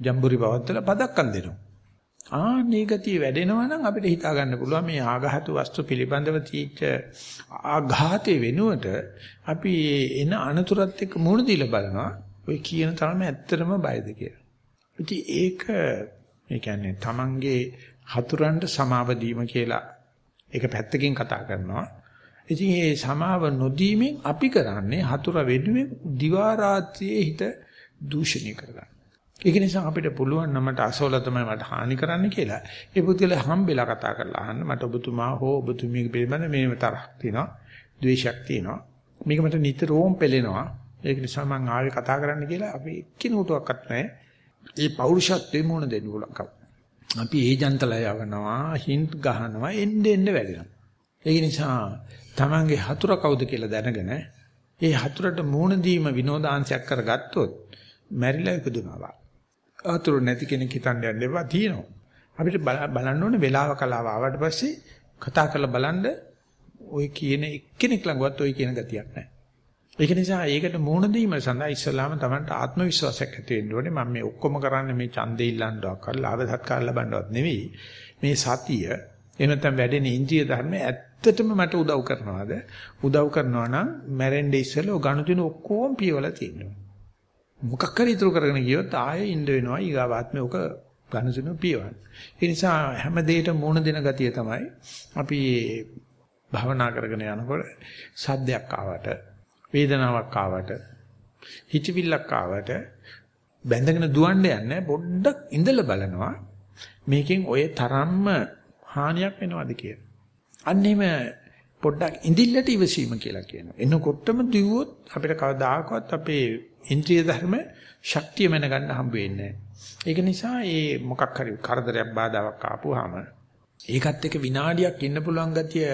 ජම්බුරි බවත්තල පදක්කම් දෙනවා. ආන්නේ ගතිය වැඩෙනවා නම් අපිට හිතා ගන්න පුළුවන් මේ ආඝාත වස්තු පිළිබඳව තීච්ච ආඝාතේ වෙනුවට අපි එන අනතුරත් එක්ක මුහුණ දීලා බලනවා ඔය කියන තරම ඇත්තටම බයද කියලා. ඉතින් ඒක ඒ කියන්නේ Tamange හතුරන්ට සමාව දීම කියලා ඒක පැත්තකින් කතා කරනවා. ඉතින් මේ සමාව නොදීමෙන් අපි කරන්නේ හතුර වෙනුවෙන් දිවා රාත්‍රියේ හිත දූෂණය කරගන්න. ඒක නිසා අපිට පුළුවන් නම් මට අසෝල තමයි මට හානි කරන්න කියලා. ඒ පුද්ගලයා හම්බෙලා කතා කරලා අහන්න මට ඔබතුමා හෝ ඔබතුමියගේ පිළිබඳ මේව තරහ තියෙනවා, ද්වේෂයක් තියෙනවා. මේක මට නිතරම පෙළෙනවා. ඒක නිසා මම ආවේ කතා කරන්න කියලා අපි එක්කිනුටවත් නැහැ. ඒ පෞරුෂත්වෙම මොන දෙන්න පුළුවන්කම. අපි ඒ ජන්තලය යවනවා, හින්ට් ගහනවා, එන්න එන්න වැඩෙනවා. ඒක නිසා Tamange හතුර කවුද කියලා දැනගෙන ඒ හතුරට මූණ දීම විනෝදාංශයක් කරගත්තොත් මැරිලා ඉපදුනවා. හතුරු නැති කෙනෙක් හිතන්න යන්න එපා තියෙනවා. අපිට බලන්න ඕනේ වෙලාව කලාව ආවට පස්සේ කතා කරලා බලන්න ওই කියන එක්කෙනෙක් ළඟවත් ওই කියන ගතියක් නැහැ. ඒක නිසා ඒකට මුහුණ දීම සඳහා ඉස්සලාම Tamanට ආත්ම විශ්වාසයක් ඇති වෙන්න ඕනේ. මම මේ ඔක්කොම කරන්නේ මේ ඡන්දේ ඉල්ලන්නවක් කරලා ලාභ සත්කාර ලබන්නවත් නෙවෙයි. මේ සතිය එහෙම නැත්නම් වැඩෙන ඉන්ද්‍රිය ධර්ම ඇත්තටම මට උදව් කරනවාද? උදව් කරනවා නම් මැරෙන්නේ ඉස්සෙල්ලා ගනුදෙනු ඔක්කොම පියවලා තියෙනවා. මොකක් හරි ඉතුරු කරගෙන ගියොත් ආයෙ ඉන්න වෙනවා ඊගාවාත්මේ ඔක ගනුදෙනු පියවන්න. ඒ නිසා හැම දෙයකම මුහුණ දෙන ගතිය තමයි අපි භවනා කරගෙන යනකොට සද්දයක් ආවට වේදනාවක් ආවට හිතවිල්ලක් ආවට බැඳගෙන දුවන්න යන්නේ පොඩ්ඩක් ඉඳලා බලනවා මේකෙන් ඔය තරම්ම හානියක් වෙනවද කියලා. අන්න එහෙම පොඩ්ඩක් ඉඳිල්ලට ඉවසීම කියලා කියනවා. එනකොටම දිවුවොත් අපිට කවදාකවත් අපේ ඉන්ද්‍රිය ධර්ම ශක්තිය මැන ගන්න හම්බ වෙන්නේ ඒක නිසා ඒ මොකක් හරි කරදරයක් බාධාවක් ආපුවාම ඒකත් එක්ක විනාඩියක් ඉන්න පුළුවන් ගතිය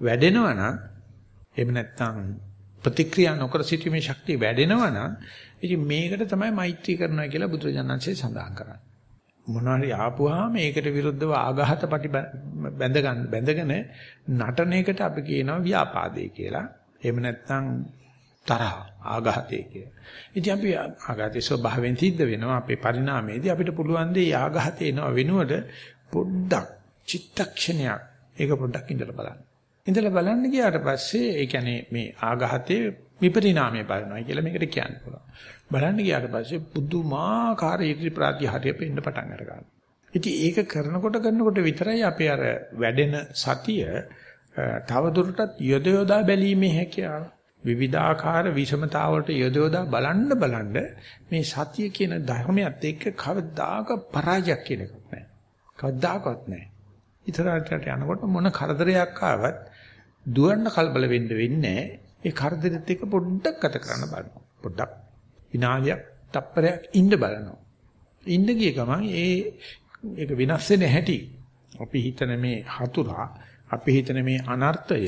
වැඩෙනවා නම් එහෙම නැත්නම් ප්‍රතික්‍රියා නොකර සිටීමේ ශක්තිය වැඩෙනවා නම් ඉතින් මේකට තමයි මෛත්‍රී කරනවා කියලා බුදුරජාණන්සේ සඳහන් කරන්නේ. මොනවාරි ආපුවාම ඒකට විරුද්ධව ආඝාත ප්‍රති බැඳ ගන්න බැඳගෙන නටන එකට අපි කියනවා ව්‍යාපාදේ කියලා. එහෙම නැත්නම් තරහ ආඝාතය කිය. ඉතින් අපි ආඝාතයේ ස්වභාවයෙන් සිද්ධ වෙනවා අපේ පරිණාමයේදී අපිට පුළුවන් දේ ආඝාතේ එනවා වෙනුවට පොඩ්ඩක් චිත්තක්ෂණයක් ඒක පොඩ්ඩක් ඉඳලා බලන්න. ඉඳලා බලන්න ගියාට පස්සේ ඒ කියන්නේ මේ ආඝාතයේ විපරිණාමය බලනවා කියලා මේකට කියන්න පුළුවන්. බලන්න ගියාට පස්සේ පුදුමාකාර ඉරි ප්‍රාතිහාර්ය පෙන්න පටන් අරගන්නවා. ඉතින් ඒක කරනකොට කරනකොට විතරයි අපේ අර වැඩෙන සතිය තව දුරටත් යොද යොදා බැලීමේ හැකියාව විවිධාකාර විෂමතාවලට යොද යොදා බලන්න බලන්න මේ සතිය කියන ධර්මයත් එක්ක කවදාක පරාජයක් කියන එකක් නැහැ. කවදාකවත් නැහැ. ඉතරට යනකොට මොන කරදරයක් ආවත් දුවන්න කලබල වෙන්න වෙන්නේ ඒ කරදරෙත් එක්ක පොඩ්ඩක් ගත කරන්න බලනවා. පොඩ්ඩක් විනාඩියක් තප්පරයක් ඉන්න බලනවා. ඉන්න ගිය ගමන් ඒ ඒක විනාශ වෙන හැටි අපි හිතන මේ හතුරා අපි හිතන මේ අනර්ථය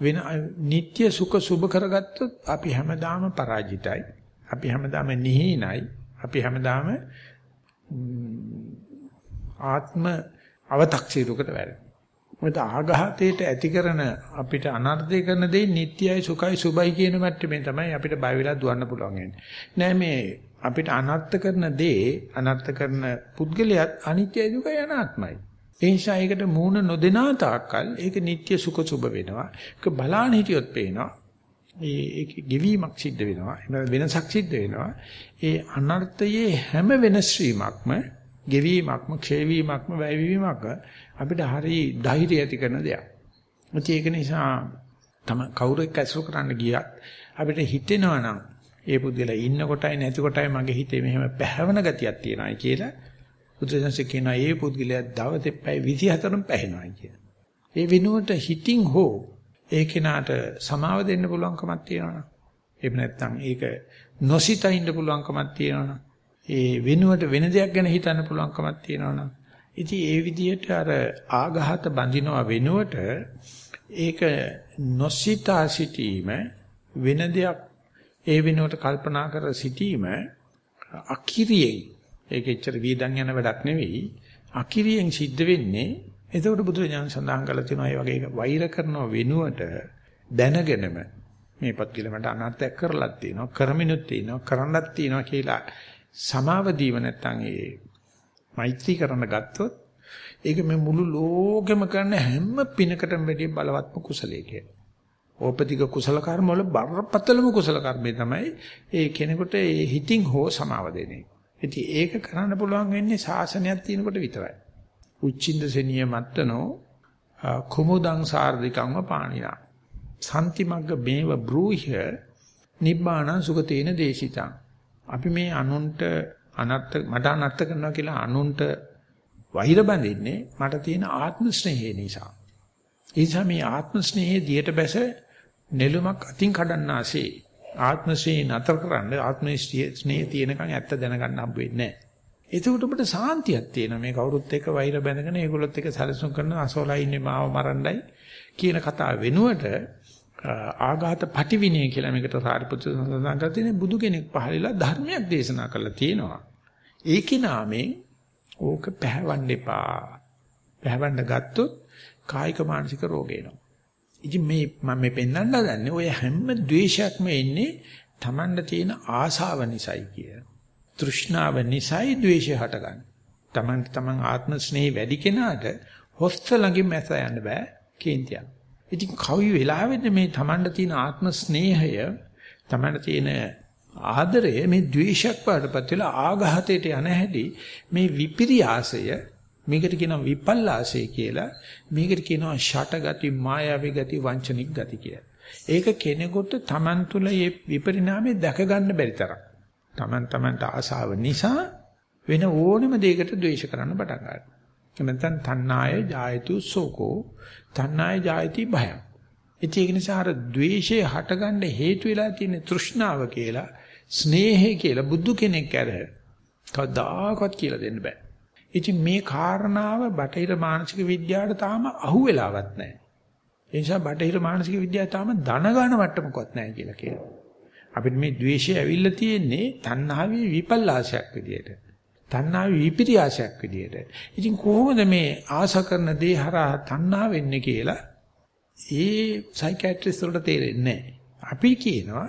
වෙන නিত্য සුඛ සුභ කරගත්තොත් අපි හැමදාම පරාජිතයි. අපි හැමදාම නිහිනයි. අපි හැමදාම ආත්ම අව탁සීරුකට වැඩ. මොකද ආඝාතයට ඇති කරන අපිට අනර්ථය කරන දේ නিত্যයි සුඛයි සුභයි කියන මට්ටමේ තමයි අපිට බය වෙලා දුවන්න පුළුවන් වෙන්නේ. නෑ මේ අපිට අනර්ථ කරන දේ අනර්ථ කරන පුද්ගලයාත් අනිත්‍යයි දුකයි අනාත්මයි. ඒ නිසා ඒකට මූණ නොදෙනා තාක්කල් ඒක නිට්ටය සුඛ සුබ වෙනවා. ඒක බලාන හිටියොත් පේනවා. ඒ ඒක ගෙවීමක් සිද්ධ වෙනවා. වෙනසක් සිද්ධ වෙනවා. ඒ අනර්ථයේ හැම වෙනස් වීමක්ම ගෙවීමක්ම ක්ෂේවීමක්ම වැයවීමක් අපිට හරි ධෛර්යය ඇති කරන දෙයක්. ඒක නිසා තම කවුරු එක්ක ඇසුරු කරන්න ගියත් අපිට හිතෙනවා නම් ඒ පුද්ගලයා ඉන්න කොටයි නැති කොටයි මගේ හිතේ මෙහෙම පැහැවන ගතියක් තියෙනවායි කියලා බුදුසසුන කියනවා ඒ පුද්ගලයා දවසේ පැය 24න් පැහැෙනවායි කියලා. ඒ වෙනුවට හිතින් හෝ ඒ කෙනාට සමාව දෙන්න පුළුවන්කමක් තියෙනවා. එහෙම නැත්නම් ඒක නොසිතා ඉන්න පුළුවන්කමක් තියෙනවා. ඒ වෙනුවට වෙන දෙයක් ගැන හිතන්න පුළුවන්කමක් තියෙනවා ඉතින් ඒ විදිහට අර ආඝාත බඳිනවා වෙනුවට ඒක නොසිතා සිටීම වෙන දෙයක් ඒ වෙනුවට කල්පනා කර සිටීම අකිරියෙන් ඒක එච්චර වීදන් යන වැඩක් නෙවෙයි අකිරියෙන් සිද්ධ වෙන්නේ එතකොට බුදුරජාණන් සඳහන් කරලා තියෙනවා මේ වගේ වෛර කරනව වෙනුවට දැනගෙනම මේ පත්කිලමට අනර්ථයක් කරලක් තියෙනවා කරමිනුත් තියෙනවා කරන්නත් තියෙනවා කියලා සමාව දීව නැත්තම් ඒ මෛත්‍රී කරන්න ගත්තොත් ඒක මේ මුළු ලෝකෙම කරන හැම පිනකටම වැඩිය බලවත්ම කුසලයේ කියලා. ඕපතික කුසල කර්ම වල බරපතලම කුසල කර්මේ තමයි ඒ කෙනෙකුට ඒ හිතින් හෝ සමාව දෙන්නේ. ඉතින් ඒක කරන්න පුළුවන් වෙන්නේ ශාසනයක් තියෙනකොට විතරයි. උච්චින්ද සෙනිය මත්තනෝ කුමුදං සාර්ධිකංව පාණිනා. සම්තිමග්ග මේව බ්‍රූහ්‍ය නිබ්බාණං සුගතේන දේශිතං. අපි මේ අනුන්ට අනත්ත මට අනත්ත කරනවා කියලා අනුන්ට වෛර බඳින්නේ මට තියෙන ආත්ම ස්නේහය නිසා. ඒ නිසා මේ ආත්ම ස්නේහයේ දියට බැස නෙළුමක් අතින් කඩන්නාසේ ආත්ම ස්නේහ නතර කරන්න ආත්ම ස්නේහ තියෙනකන් ඇත්ත දැනගන්න හම්බ වෙන්නේ නැහැ. එතකොට ඔබට සාන්තියක් තියෙනවා මේ කවුරුත් එක්ක වෛර බැඳගෙන ඒගොල්ලොත් එක්ක සැලසුම් කරන අසෝලා ඉන්නේ මාව මරණ්ඩයි කියන කතාව වෙනුවට ආඝාත පටිවිණය කියලා මේකට සාරිපුත්‍ර සඳහන් කරලා තියෙන්නේ බුදු කෙනෙක් පහළලා ධර්මයක් දේශනා කරලා තියෙනවා. ඒකේ නාමයෙන් ඕක පැහැවන්න එපා. පැහැවන්න ගත්තොත් කායික මානසික රෝග එනවා. ඉතින් මේ මම මේ පෙන්වන්න හදන්නේ ඔය හැම ද්වේෂයක්ම එන්නේ Tamanda තියෙන ආශාව නිසායි කිය. තෘෂ්ණාව නිසායි ද්වේෂය හටගන්නේ. Taman taman ආත්ම ස්නේහය වැඩි කෙනාට හොස්ත ළඟින් මැස යන්න බෑ කේන්තියක්. ඉතින් කවි වෙලාවෙද මේ Tamanට තියෙන ආත්ම ස්නේහය Tamanට තියෙන ආදරය මේ ද්වේෂයක් වඩපත් වෙලා ආඝාතයට යන හැටි මේ විපිරියාසය මේකට කියනවා විපල්ලාසය කියලා මේකට කියනවා ෂටගති මායාවී ගති වංචනික ගති කියලා. ඒක කෙනෙකුට Taman තුල මේ විපරිණාමය දැක ගන්න බැරි තරම්. Taman Tamanට ආසාව නිසා වෙන ඕනෙම දෙයකට ද්වේෂ කරන්න පටන් ගන්නවා. නැත්නම් තණ්හාය ජායතු සෝකෝ තණ්හාය ජායති භයං. ඒක නිසා අර ද්වේෂය හටගන්න හේතු වෙලා තියෙන තෘෂ්ණාව කියලා ස්නේහය කියලා බුදු කෙනෙක් ඇර කවදාකවත් කියලා දෙන්න බෑ. ඉතින් මේ කාරණාව බටහිර මානසික විද්‍යාවට තාම අහු වෙලාවත් නැහැ. ඒ නිසා බටහිර මානසික විද්‍යාව තාම ධන ගන්න මට්ටමකවත් නැහැ කියලා කියනවා. අපිට මේ ද්වේෂය ඇවිල්ලා තියෙන්නේ තණ්හාවේ විපල්ලාශයක් විදියට. තණ්හාවේ විපිරියාසයක් විදියට. ඉතින් කොහොමද මේ ආශ කරන දේ හරහා තණ්හා වෙන්නේ කියලා ඒ සයිකියාට්‍රිස්ට් වලට තේරෙන්නේ නැහැ. අපි කියනවා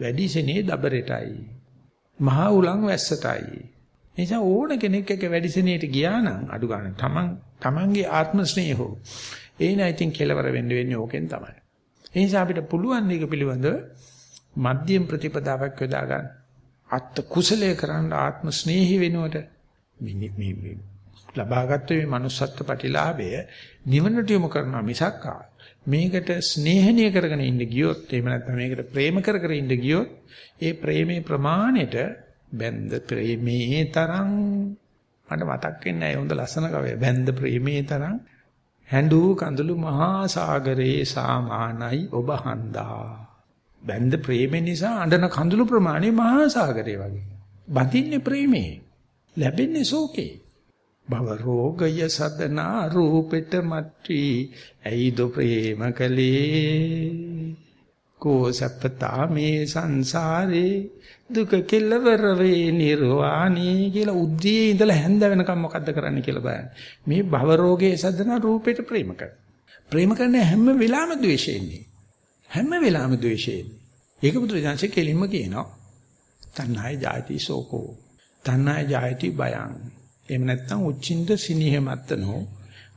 වැඩිසෙනේ දබරටයි. මහා උලන් වැස්සටයි. නිසා ඕන කෙනෙක් එක්ක වැඩිසෙනේට ගියා නම් අඩු ගන්න තමන් තමන්ගේ ආත්ම ස්නේහෝ එයින් I think කෙලවර වෙන්න වෙන්නේ ඕකෙන් තමයි. ඒ නිසා අපිට පුළුවන් මේක පිළිබඳව මධ්‍යම ප්‍රතිපදාවක් යොදා ගන්න. අත් කුසලයේ කරන්න ආත්ම ස්නේහි වෙනුවට මේ මේ ලබාගත් මේ manussත්ත්ව ප්‍රතිලාභය නිවනට යොමු කරන මිසක් මේකට ස්නේහණීය කරගෙන ඉන්න ගියොත් එහෙම නැත්නම් මේකට ප්‍රේම කර කර ඉන්න ගියොත් ඒ ප්‍රේමේ ප්‍රමාණයට බැන්ද ප්‍රේමේ තරම්. මට මතක් වෙන්නේ නැහැ හොඳ ලස්සන කවය. බැන්ද ප්‍රේමේ තරම්. හැඬු කඳුළු මහා සාගරේ සාමානයි ඔබ හන්දා. බැන්ද ප්‍රේමේ නිසා අඬන කඳුළු ප්‍රමාණය මහා සාගරේ වගේ. බඳින්නේ ප්‍රේමේ. ලැබෙන්නේ සෝකේ භව රෝගය සදනා රූපෙට මත්වි. ඇයිද ප්‍රේම කලේ කෝ සප්පතා මේ සංසාරේ දුක කෙලවර වේ නිර්වාණී කියලා උද්දී ඉඳලා හැන්ද වෙනකම් මොකද්ද කරන්න කියලා බලන්න. මේ භව රෝගයේ සදන රූපෙට ප්‍රේම කර. ප්‍රේම කරන හැම වෙලාවෙම ද්වේෂයෙන්නේ. හැම වෙලාවෙම ද්වේෂයෙන්නේ. ඒක බුදුරජාණන්සේ කෙලින්ම කියනවා. තණ්හාය ජාති සෝකෝ. තණ්හාය ජාති බයං. එහෙම නැත්නම් උච්චින්ද සිනහමත්තනෝ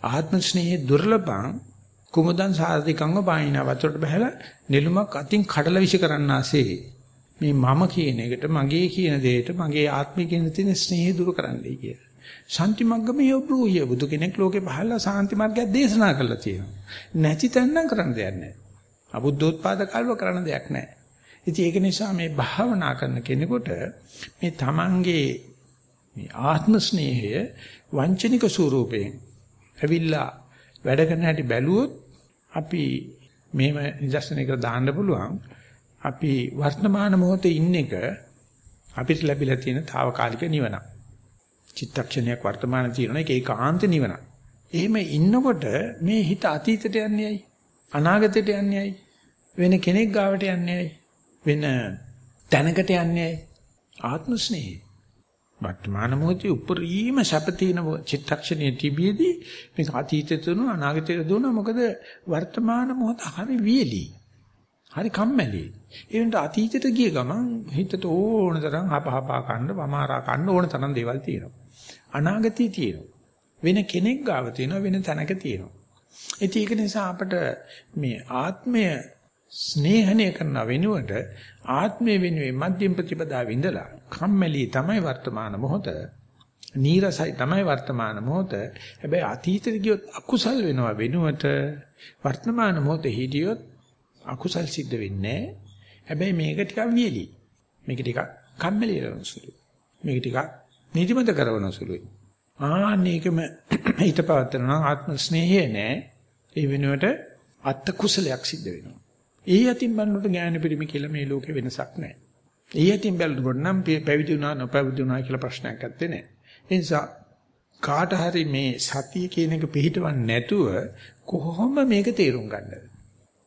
ආත්ම ස්නේහේ දුර්ලභං කුමුදන් සාධිකංග බායින වතුරට බහැලා නිලුමක් අතින් කඩලා විශ් කරන්නාසේ මේ මම කියන එකට මගේ කියන දෙයට මගේ ආත්මය කියන තියෙන ස්නේහය දුරු කරන්නයි කිය. ශාන්ති මග්ගමේ යොබ්බුය බුදු කෙනෙක් ලෝකේ පහළලා ශාන්ති මාර්ගය දේශනා කළා තියෙනවා. නැති තැනනම් කරන්න දෙයක් නැහැ. අබුද්ධෝත්පාද කාලව කරන්න දෙයක් නැහැ. ඉතින් ඒක නිසා මේ භාවනා කරන කෙනෙකුට මේ තමන්ගේ මේ ආත්ම ස්නේහය වංචනික ස්වරූපයෙන් ඇවිල්ලා වැඩ කරන හැටි බැලුවොත් අපි මේව නිදර්ශනයකට දාන්න පුළුවන් අපි වර්තමාන මොහොතේ ඉන්න එක අපිට ලැබිලා තියෙන తాවකාලික නිවන. චිත්තක්ෂණයක් වර්තමාන තියෙන එක ඒකාන්ත නිවන. එහෙම ඉන්නකොට මේ හිත අතීතයට යන්නේයි අනාගතයට යන්නේයි වෙන කෙනෙක් ගාවට යන්නේයි වෙන තැනකට යන්නේයි ආත්ම ස්නේහය. වර්තමාන මොහොතේ උපරිම සැපතින චිත්තක්ෂණයේ තිබියදී මේක අතීතයට දුන අනාගතයට දුන මොකද වර්තමාන මොහොත හරි වියලි. හරි කම්මැලි. ඒ වෙනට අතීතයට ගිය ගමන් හිතට ඕන තරම් හපහපා කන්න, වමාරා කන්න ඕන තරම් දේවල් තියෙනවා. අනාගතය තියෙනවා. වෙන කෙනෙක් ගාව තියෙනවා වෙන තැනක තියෙනවා. ඉතින් ඒක නිසා අපිට මේ ආත්මය ස්නේහණය කරන වෙනුවට ආත්මය වෙනුවෙන් මධ්‍යම ප්‍රතිපදාව ඉඳලා කම්මැලි තමයි වර්තමාන මොහොත. නීරසයි තමයි වර්තමාන මොහොත. හැබැයි අතීතෙට ගියොත් අකුසල් වෙනවා වෙනුවට වර්තමාන මොහොතේ හිටියොත් අකුසල් සිද්ධ වෙන්නේ හැබැයි මේක ටිකක් වියලි. මේක ටිකක් කම්මැලි වෙන සුළුයි. මේක ටිකක් නිදිමත කරන සුළුයි. ආන්නේකම [CLEARS THROAT] හිත පවත්වන ආත්ම ස්නේහය නෑ. ඒ වෙනුවට අත්ත කුසලයක් සිද්ධ වෙනවා. ඒ යතින් බannොට ඥාන පිරිමි කියලා මේ ලෝකේ වෙනසක් නෑ. ඒ යතින් බැලුනොත් නම් පැවිදි වුණා නොපැවිදි වුණා කියලා ප්‍රශ්නයක් නැත්තේ නෑ. ඒ නිසා කාට හරි මේ සතිය කියන එක පිළිහිටවන්නේ නැතුව කොහොම මේක තේරුම් ගන්නද?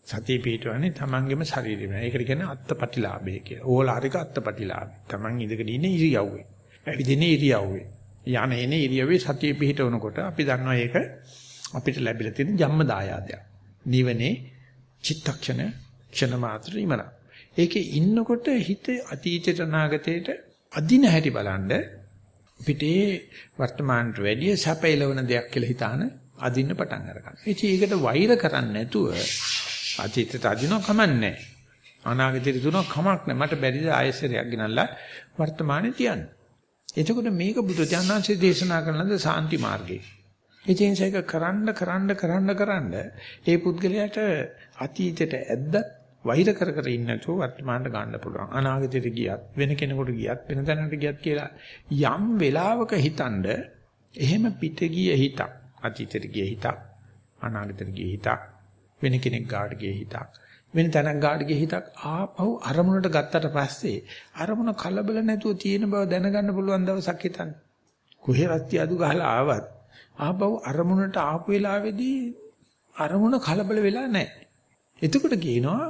සතිය පිටවන්නේ තමන්ගේම ශරීරෙම. ඒකට කියන්නේ අත්පටිලාභය කියලා. ඕලාරික අත්පටිලාභය. තමන් ඉඳගෙන ඉන්නේ ඉරියව්වේ. ඇවිදින්නේ ඉරියව්වේ. යන එනේ ඉරියව්වේ සතිය පිටවනකොට අපි දන්නවා ඒක අපිට ලැබිලා තියෙන ජම්ම දායාදයක්. නිවනේ චිත්තක්ෂණ ක්ෂණ මාත්‍ර ඉමන. ඒකේ ඉන්නකොට හිත අතීතයට අනාගතයට අදින හැටි බලන්න පිටේ වර්තමානට වැඩිය සැපයලවන දෙයක් කියලා හිතාන අදින්න පටන් අරගන්න. ඉතින් ඒකට වෛර කරන්නේ නැතුව අතීතයට අදිනවා කමන්නේ අනාගතයට දුනවා කමක් නැහැ. මට බැරිද ආයෙසරයක් ගෙනල්ලා වර්තමානයේ තියන්න. එතකොට මේක බුදුචානන්සේ දේශනා කරන ලද සාන්ති මාර්ගය. එචෙන්සයක කරන්න කරන්න කරන්න කරන්න ඒ පුද්ගලයාට අතීතයට ඇද්දත් වෛර කර කර ඉන්න නැතුව වර්තමානට ගන්න පුළුවන්. අනාගතයට ගියත් වෙන කෙනෙකුට ගියත් වෙන තැනකට ගියත් කියලා යම් වෙලාවක හිතනද එහෙම පිට ගිය හිතක් අතීතයට ගිය හිතක් අනාගතයට ගිය හිතක් වෙන කෙනෙක් ගාඩ ගිය හිතක් වෙන තැනක් ගාඩ ගිය හිතක් ආපහු අරමුණට ගත්තට පස්සේ අරමුණ කලබල නැතුව තියෙන බව දැනගන්න පුළුවන් දවසක් හිතන්න. කොහේ රත්ති අදු ගහලා ආවත් ආපහු අරමුණට ආපු වෙලාවේදී අරමුණ කලබල වෙලා නැහැ. එතකොට කියනවා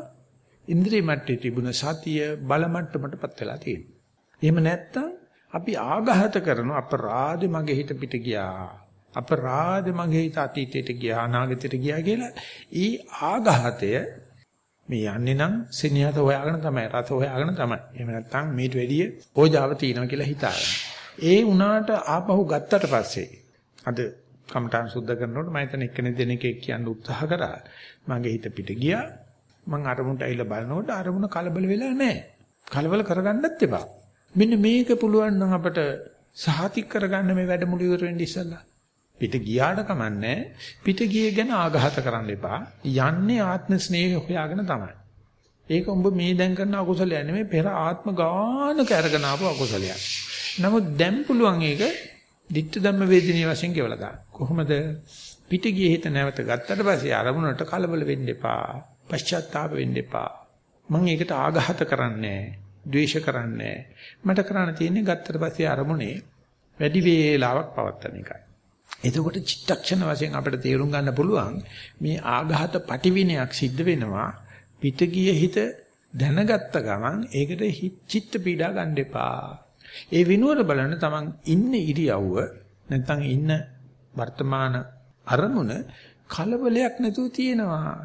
ඉන්ද්‍රිය මට්ටේ තිබුණ සතිය බල මට්ටමටපත් වෙලා තියෙනවා. එහෙම නැත්තම් අපි ආඝාත කරන අපරාධෙ මගේ හිත පිට ගියා. අපරාධ මගේ හිත අතීතයට ගියා අනාගතයට ගියා කියලා ඊ ආඝාතය මේ යන්නේ නම් සෙනියත හොයාගෙන තමයි රස හොයාගෙන තමයි. එහෙම නැත්නම් මේට වැඩිය ඕජාව තියෙනවා කියලා හිතාගෙන. ඒ උනාට ආපහු ගත්තට පස්සේ අද කමඨාන් සුද්ධ කරනකොට මම හිතන එක්කෙනෙක් දෙනෙක් කියන්න උත්සාහ කරා. මගේ හිත පිට ගියා. මං අරමුණට ඇවිල්ලා බලනකොට අරමුණ කලබල වෙලා නැහැ. කලබල කරගන්නත් එපා. මෙන්න මේක පුළුවන් නම් අපට සහතික කරගන්න මේ වැඩමුළු ඉවර වෙන්න ඉස්සලා. පිට ගියාට කමන්නේ පිට ගියේ ගැන ආඝාත කරන්න එපා. යන්නේ ආත්ම ස්නේහය හොයාගෙන තමයි. ඒක උඹ මේ දැන් කරන අකුසලයක් නෙමෙයි පෙර ආත්ම ගානක අරගෙන ආපු අකුසලයක්. නමුත් දැන් පුළුවන් ඒක ditta ධම්ම වේදිනිය වශයෙන් කෙවලා දාන්න. කොහොමද? පිට ගියේ හිත නැවත ගත්තට පස්සේ අරමුණට කලබල වෙන්න එපා. පශ්චාත්තාප වෙන්න එපා. මම ඒකට ආඝාත කරන්නේ ද්වේෂ කරන්නේ මට කරන්න තියෙන්නේ ගත්තට පස්සේ අරමුණේ වැඩි වේලාවක් පවත්තන එකයි. එතකොට චිත්තක්ෂණ වශයෙන් අපිට තේරුම් ගන්න පුළුවන් මේ ආඝාත පටිවිනයක් සිද්ධ වෙනවා පිට ගිය හිත දැනගත්ත ගමන් ඒකට චිත්ත පීඩා ගන්න එපා. ඒ විනුවර බලන්න තමන් ඉන්න ඉරියව්ව නැත්නම් ඉන්න වර්තමාන අරමුණ කලබලයක් නැතුව තියෙනවා.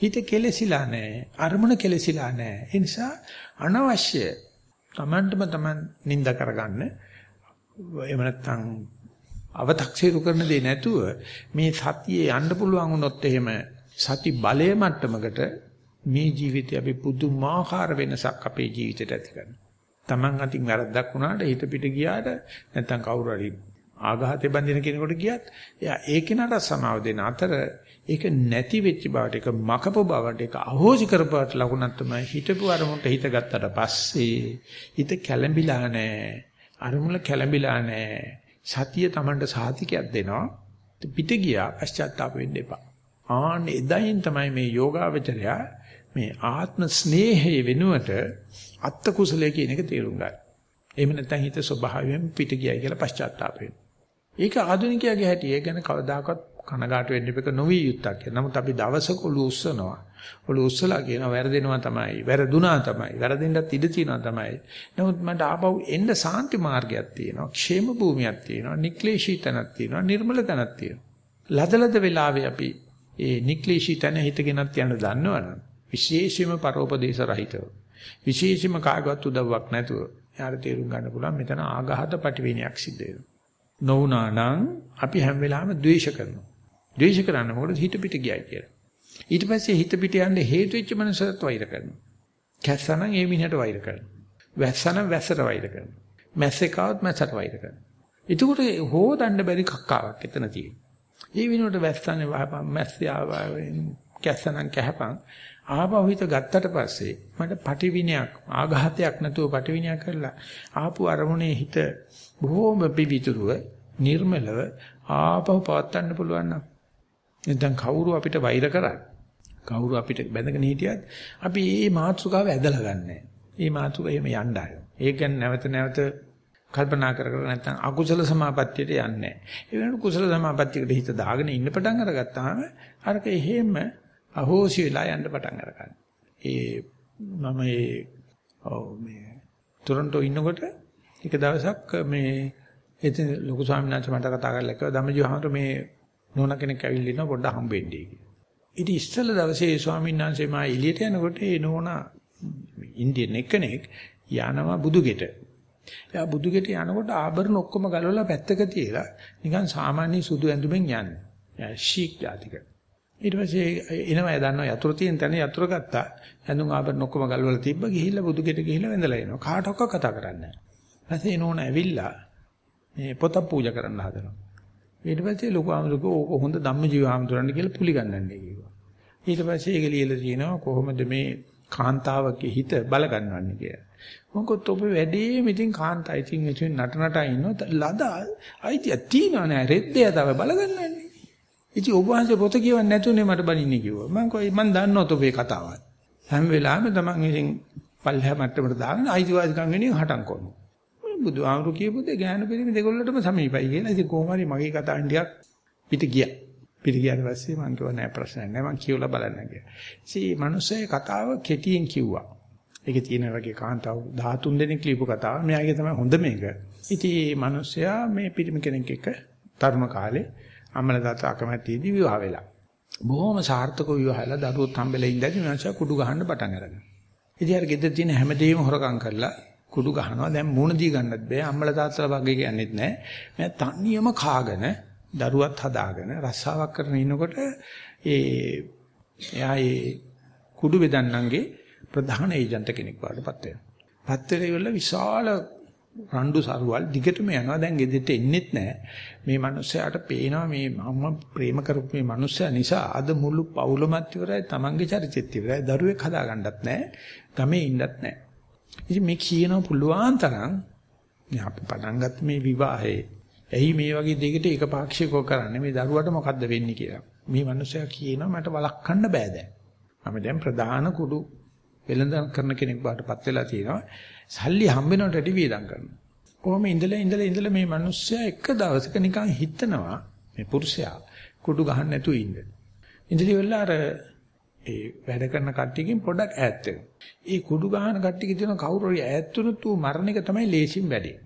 හිත කෙලසිලා නැහැ. අරමුණ කෙලසිලා නැහැ. ඒ නිසා අනවශ්‍ය තමන්ටම තමන් නිඳ කරගන්න එහෙම නැත්නම් අව탁සීරු කරන දේ නැතුව මේ සතියේ යන්න පුළුවන් වුණොත් එහෙම සති බලය මට්ටමකට මේ ජීවිතය අපි පුදුමාකාර වෙනසක් අපේ ජීවිතයට ඇති කරනවා. Taman අතින් වැරද්දක් වුණාට හිත පිට ගියාට නැත්නම් කවුරු හරි ආඝාතේ බඳින කෙනෙකුට ගියත් එයා ඒ කෙනාට සමාව දෙන අතර ඒක නැති වෙච්ච බවට ඒක මකපු බවට ඒක අහෝසි කරපුවට ලකුණක් තමයි හිතපු අරමුණට හිත ගත්තට පස්සේ හිත කැළඹිලා නැහැ අරමුණ කැළඹිලා නැහැ සතිය Tamanට සාතිකයක් දෙනවා පිට ගියා පශ්චාත්තාප වෙන්න එපා ආන්න එදයින් තමයි මේ යෝගාවචරය මේ ආත්ම ස්නේහය වෙනුවට අත්ත කුසලයේ කියන එක තේරුම් ගන්න. එහෙම නැත්නම් හිත ස්වභාවයෙන් පිට ගියයි කියලා පශ්චාත්තාප වෙනවා. ඒක ආධුනිකයාගේ හැටි. ඒ ගැන කවදාකවත් කනගාටු වෙන්න එපක නොවිය යුත්තක් කියලා. නමුත් අපි දවසක ඔලු උස්සනවා. ඔලු උස්සලා කියනවා වැරදෙනවා තමයි. වැරදුනා තමයි. වැරදෙන්නත් ඉඩ තියෙනවා තමයි. නමුත් මට ආපහු එන්න සාන්ති මාර්ගයක් තියෙනවා. ക്ഷേම භූමියක් තියෙනවා. නික්ලේශී තැනක් තියෙනවා. නිර්මල තැනක් තියෙනවා. ලදලද වෙලාවේ අපි ඒ නික්ලේශී තැන හිතගෙනත් යන්න දන්නවනම් විශේෂයෙන්ම පරෝපදේශ රහිතව විශේෂයෙන්ම කාගවත් උදව්වක් නැතුව යාර තේරුම් ගන්න පුළුවන් මෙතන ආඝාත පටිවිණයක් සිද්ධ වෙනවා. නොවුනා නම් අපි හැම වෙලාවෙම ද්වේෂ කරනවා. ද්වේෂ කරන්න මොකද හිත පිට ගියයි කියලා. ඊට පස්සේ හිත පිට යන්න හේතු වෙච්ච මනසට වෛර කරනවා. කැස්සනම් ඒ මිනිහට වෛර කරනවා. වැස්සනම් වැස්සට වෛර කරනවා. මැස්සෙක්වවත් මැස්සට වෛර කරනවා. එතකොට හොදන්න බැරි කක්කාවක් එතන තියෙනවා. ඒ විනෝඩ වැස්සන්නේ වහපන් මැස්සිය ආවෙන් කැස්සනම් කැහපන් ආපහු හිත ගත්තට පස්සේ මට පටිවිනයක් ආඝාතයක් නැතුව පටිවිනයක් කරලා ආපු අරමුණේ හිත බොහොම පිවිතුරුව නිර්මලව ආපහු පවත්වන්න පුළුවන් නම් නැත්නම් කවුරු අපිට වෛර කරා කවුරු අපිට බැඳගෙන හිටියත් අපි මේ මාතෘකාව ඇදලා ගන්නෑ. මේ මාතෘකාව එහෙම යන්න ආය. ඒක ගැන නැවත නැවත කල්පනා කර කර නැත්නම් අකුසල සමාපත්තියට යන්නේ නැහැ. ඒ වෙනකොට කුසල සමාපත්තියකට හිත දාගෙන ඉන්න පටන් අරගත්තාම අරක එහෙම අහෝසි වෙලා යන්න පටන් අරගන්න. ඒ මම ඒ ඔව් මේ ටොරන්ටෝ ඉන්නකොට එක දවසක් මේ එතන ලොකු ස්වාමීන් වහන්සේ මට කතා කරලා කිව්වා ධම්මජීවහන්ට මේ නෝන කෙනෙක් ඇවිල්ලා ඉන්නවා පොඩ්ඩක් හම්බෙන්නේ කියලා. ඉතින් ඉස්සෙල්ල දවසේ ඒ ස්වාමීන් වහන්සේ මා එළියට යනකොට ඒ නෝන ඉන්දියන් එක්කෙනෙක් යනවා බුදුගෙට. එයා බුදුගෙට යනකොට ආභරණ ඔක්කොම ගලවලා පැත්තක තියලා නිකන් සාමාන්‍ය සුදු ඇඳුමෙන් යන්නේ. එයා ශීක් ජාතික. ඊට පස්සේ එනවා දන්නවා යතුරු තියෙන තැන යතුරු ගත්තා. ඇඳුම් ආභරණ ඔක්කොම ගල්වල තිබ්බ ගිහිල්ලා බුදු ගෙට ගිහිල්ලා වැඳලා එනවා. කාටවත් කතා කරන්නේ නැහැ. ඊපස්සේ නෝන ඇවිල්ලා මේ පොත පූජා කරන්න හදනවා. ඊට පස්සේ ලොකු ආමතුකෝ ඕක හොඳ ධම්මජීව ආමතුරන්න කියලා පුලි ගන්නන්නේ කිව්වා. ඊට පස්සේ ඒක ලියලා තියෙනවා කොහොමද මේ කාන්තාවගේ හිත බල ගන්නවන්නේ කියලා. මොකද ඔබ වැඩේ මිතින් කාන්තා ඉතින් ඉතින් නට නට ඉන්නව ලද අයිතිය තියනවා නෑ රෙද්දේ තව බල ගන්නන්නේ. ඉතින් ඔබ වහන්සේ පොත කියවන්නේ නැතුනේ මට බනින්නේ කිව්වා. මම කොයි මම දන්නවත් ඔබේ කතාවත්. හැම වෙලාවෙම තමන් ඉතින් පල්ලෙහා මට්ටමට දාගෙන අයිතිවාසිකම් වෙනින් හටන් කරනවා. බුදුහාමුදුරු කියපු දේ ඥාන පිළිමි දෙගොල්ලටම සමීපයි කියලා. ඉතින් කොහොම හරි මගේ කතාවෙන් ටිකක් පිට ගියා. පිට ගියාට පස්සේ මම කිව්වා නෑ ප්‍රශ්නයක් නෑ මම කියවලා බලන්න කියලා. ඉතින් මිනිස්සේ කතාව කෙටියෙන් කිව්වා. ඒකේ තියෙන වගේ කාන්තාව 13 දෙනෙක් ලියපු කතාව. මෙයාගේ තමයි හොඳ මේක. ඉතින් මේ මිනිස්සයා මේ පිළිමි කෙනෙක් එක්ක තරුණ කාලේ අම්මලා තාත්තා අකමැතිදී විවාහ වෙලා. බොහොම සාර්ථක විවාහයලා දරුවොත් හම්බෙලා ඉඳදී මනුස්සයා කුඩු ගහන්න පටන් අරගෙන. ඉතින් අර ගෙදර තියෙන හැමදේම හොරකම් කරලා කුඩු ගහනවා. දැන් මූණ දී ගන්නත් බෑ. අම්මලා තාත්තලා වගේ කියන්නේත් නෑ. මම තනියම කාගෙන දරුවත් හදාගෙන රස්සාවක් කරන ඉනකොට ඒ එයා ඒ කුඩු බෙදන්නන්ගේ ප්‍රධාන ඒජන්ට කෙනෙක් වඩපත් වෙනවා. පත් වෙලා විශාල රණ්ඩු සරුවල් දිගටම යනවා දැන් ගෙදෙට එන්නෙත් නැහැ මේ මිනිස්සයාට පේනවා මේ මම ප්‍රේම කරපු මේ මිනිස්සයා නිසා අද මුළු පවුලමත් ඉවරයි තමන්ගේ චරිතෙත් ඉවරයි දරුවෙක් හදාගන්නත් නැහැ ගමේ ඉන්නත් නැහැ ඉතින් මේ කියනවා පුළුවන් තරම් අපි පටන් ගත්ත මේ විවාහේ ඇයි මේ වගේ දෙයකට එකපාක්ෂිකව කරන්නේ? මේ දරුවට මොකද්ද වෙන්නේ කියලා. මේ මිනිස්සයා කියනවා මට වළක්වන්න බෑ දැන්. මම දැන් ප්‍රධාන කුඩු වෙළඳන් කරන කෙනෙක් බාටපත් වෙලා තියෙනවා. සල්ලි හම්බ වෙනවට වැඩි වියදම් කරනවා. කොහොම ඉඳලා ඉඳලා ඉඳලා මේ මිනිස්සයා එක දවසක නිකන් හිතනවා මේ පුරුෂයා කුඩු ගහන්න නැතුව ඉන්න. ඉඳලි වෙලා අර ඒ වැඩ කරන කට්ටියකින් පොඩක් ඈත් වෙනවා. ඒ කුඩු ගහන කට්ටියක තියෙන කවුරු හරි ඈත් වුණොත් ඌ මරණ එක තමයි ලේසියෙන් වැඩේ.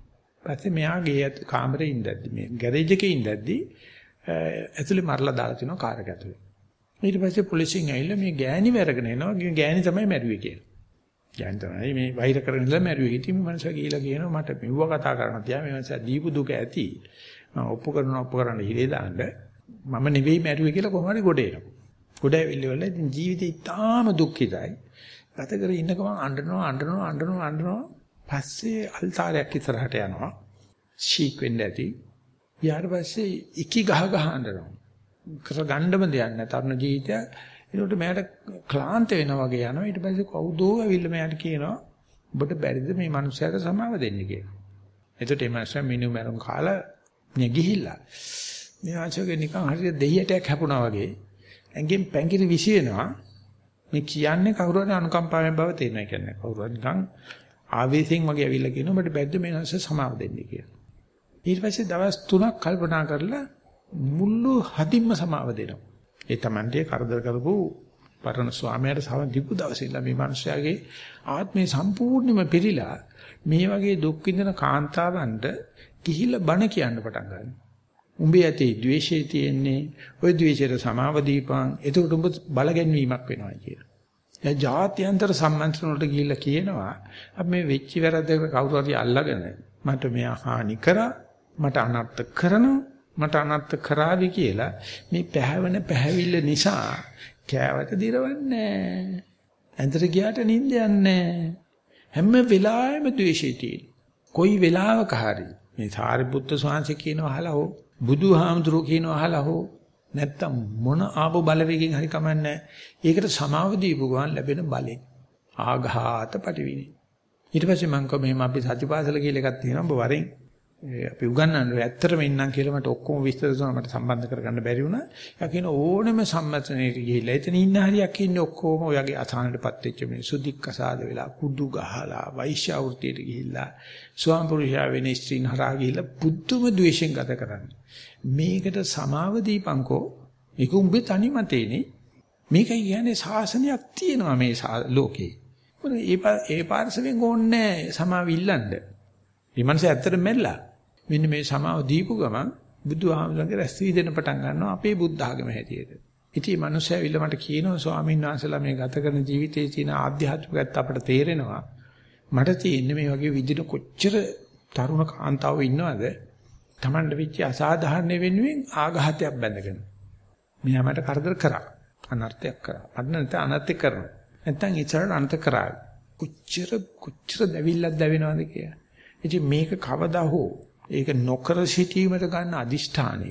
පස්සේ මෙයා ගේ කාමරේ ඉඳද්දි මේ ගෑරේජ් එකේ ඉඳද්දි ඇතුලේ මරලා දාලා තිනවා කාර් එක ඇතුලේ. ඊට පස්සේ පොලිසියෙන් ඇවිල්ලා මේ ගෑණි වැරගෙන එනවා. ගෑණි තමයි මැරුවේ කියලා. දැන් තමයි මේ වෛර කරගෙන ඉඳලා මැරුවේ. ඉතින් මේ මනුස්සයා කියලා කියනවා මට මෙව්ව කතා කරන්න තියා මේ මනුස්සයා දීපු දුක ඇති. මම ඔප්පු කරනවා ඔප්පු කරන්න හිරේ දාන්න. මම නෙවෙයි මැරුවේ කියලා කොහොම හරි ගොඩ එනවා. ගොඩ ඇවිල්ලා ඉතින් ජීවිතේ ඉතාම දුක්ඛිතයි. ගත කර ඉන්න ගමන් අඬනවා අඬනවා අඬනවා අඬනවා. පස්සේ අල්තාරයක් ඉස්සරහට යනවා. ශීක් වෙන්න ඇති. ඊට පස්සේ ඉකි ගහ ගහ අඬනවා. කර ගන්නම දෙයක් නැහැ. තරුණ ජීවිතය ඒකට මෑට ක්ලාන්ත වෙනා වගේ යනවා. ඊට පස්සේ කවුදෝ ඇවිල්ලා මෑට කියනවා ඔබට බැරිද මේ මනුස්සයාට සමාව දෙන්න කියලා. එතකොට මේ මනුස්සයා මිනු මරුන් කාලා නේ ගිහිල්ලා. මේ ආචෝගේ නිකන් හරියට දෙහියටයක් හැපුණා වගේ ඇඟෙන් පැංගිරි විසිනවා. මේ කියන්නේ කවුරු හරි අනුකම්පාවෙන් බව තේරෙනවා කියන්නේ. කවුරු හරි නිකන් ආවේශයෙන් වගේ ඇවිල්ලා කියනවා ඔබට බැරිද මේ මනුස්සයා සමාව දෙන්න කියලා. ඊට පස්සේ දවස් 3ක් කල්පනා කරලා මුළු හදින්ම සමාව දෙනවා. ඒ Tamante කරදර කරපු පරණ ස්වාමයාට සම දීපු දවසේ ඉඳලා මේ මිනිස්යාගේ ආත්මේ සම්පූර්ණයෙන්ම පිරීලා මේ වගේ දුක් විඳින කාන්තාවන්ට කිහිල්ල බණ කියන්න පටන් ගන්නවා. උඹේ ඇති ද්වේෂය තියෙන්නේ ওই ද්වේෂයට සමාව දීපන් එතකොට උඹ බලගැන්වීමක් වෙනවා කියලා. දැන් ජාත්‍යන්තර සම්මන්ත්‍රණ වලට ගිහිල්ලා කියනවා අපි මේ වෙච්ච වැරද්දක කවුරු හරි අල්ලගෙන මට මෙයා හානි කරා මට අනර්ථ කරනවා මට අනර්ථ කරાવી කියලා මේ පැහැවෙන පැහැවිල්ල නිසා කෑවට දිරවන්නේ නැහැ. ඇඳට ගියාට නිින්ද යන්නේ හැම වෙලාවෙම ද්වේෂය තියෙන. කොයි වෙලාවක හරි මේ සාරිපුත්තු ස්වාමීන් වහන්සේ කියනවා අහලා ඕ බුදුහාමුදුරුවෝ කියනවා අහලා හෝ නැත්තම් මොන ආපු බලවේගයෙන් හරි කමන්නේ ඒකට සමාව දීපු ගමන් ලැබෙන බලෙන් ආඝාත පටිවිනේ. ඊට පස්සේ මම කො මෙහෙම අපි සතිපාසල කියලා එකක් තියෙනවා ඔබ වරෙන්. අපි උගන්වන්නේ ඇත්තටම ඉන්නම් කියලා මට ඔක්කොම විස්තර දුන්නා මට සම්බන්ධ කරගන්න බැරි වුණා. යා කියන ඕනෙම සම්මතනයේ ගිහිල්ලා එතන ඉන්න හරියක් ඉන්නේ ඔක්කොම ඔයගේ අසහනටපත් වෙච්ච මිනිස්සු දික්කසාද වෙලා කුඩු ගහලා වෛශ්‍ය වෘත්තියට ගිහිල්ලා ස්වාමපුරුෂයා වෙන ස්ත්‍රීන් හරහා ගිහිල්ලා පුදුම ද්වේෂෙන් ගත කරන්නේ. මේකට සමාව දීපංකෝ ඒක උඹේ තනි මතේනේ. මේකයි කියන්නේ ශාසනයක් තියෙනවා මේ ලෝකේ. මොකද ඒ ඒ පාර්ශවෙන් ඕනේ සමාව ඉල්ලන්නේ. මේ මනස ඇත්තටම මෙල්ලා. මෙන්න මේ සමාව දීපු ගමන් බුදුහාමුදුරන්ගේ රැස් වී දෙන පටන් ගන්නවා අපේ බුද්ධ ආගම හැටියට. ඉතින් මේ මිනිස්සයා විල මට කියනවා ස්වාමීන් වහන්සේලා මේ ගත කරන ජීවිතයේ තියෙන ආධ්‍යාත්මිකත් අපට තේරෙනවා. මට තියෙන්නේ මේ වගේ විදිහට කොච්චර තරුණ කාන්තාවෝ ඉන්නවද? Tamand වෙච්ච අසාධාරණ වෙනුවෙන් ආඝාතයක් බැඳගෙන. මෙයා මට කරදර කරා. අනර්ථයක් කරා. මට නැත්නම් අනර්ථයක් කරනවා. නැත්නම් ඉතරට අනර්ථ කරා. කොච්චර කොච්චර දැවිල්ලක් දැවෙනවද කියලා. ඉතින් මේක කවදා හෝ ඒක නොකර සිටීමට ගන්න අදිෂ්ඨානෙ.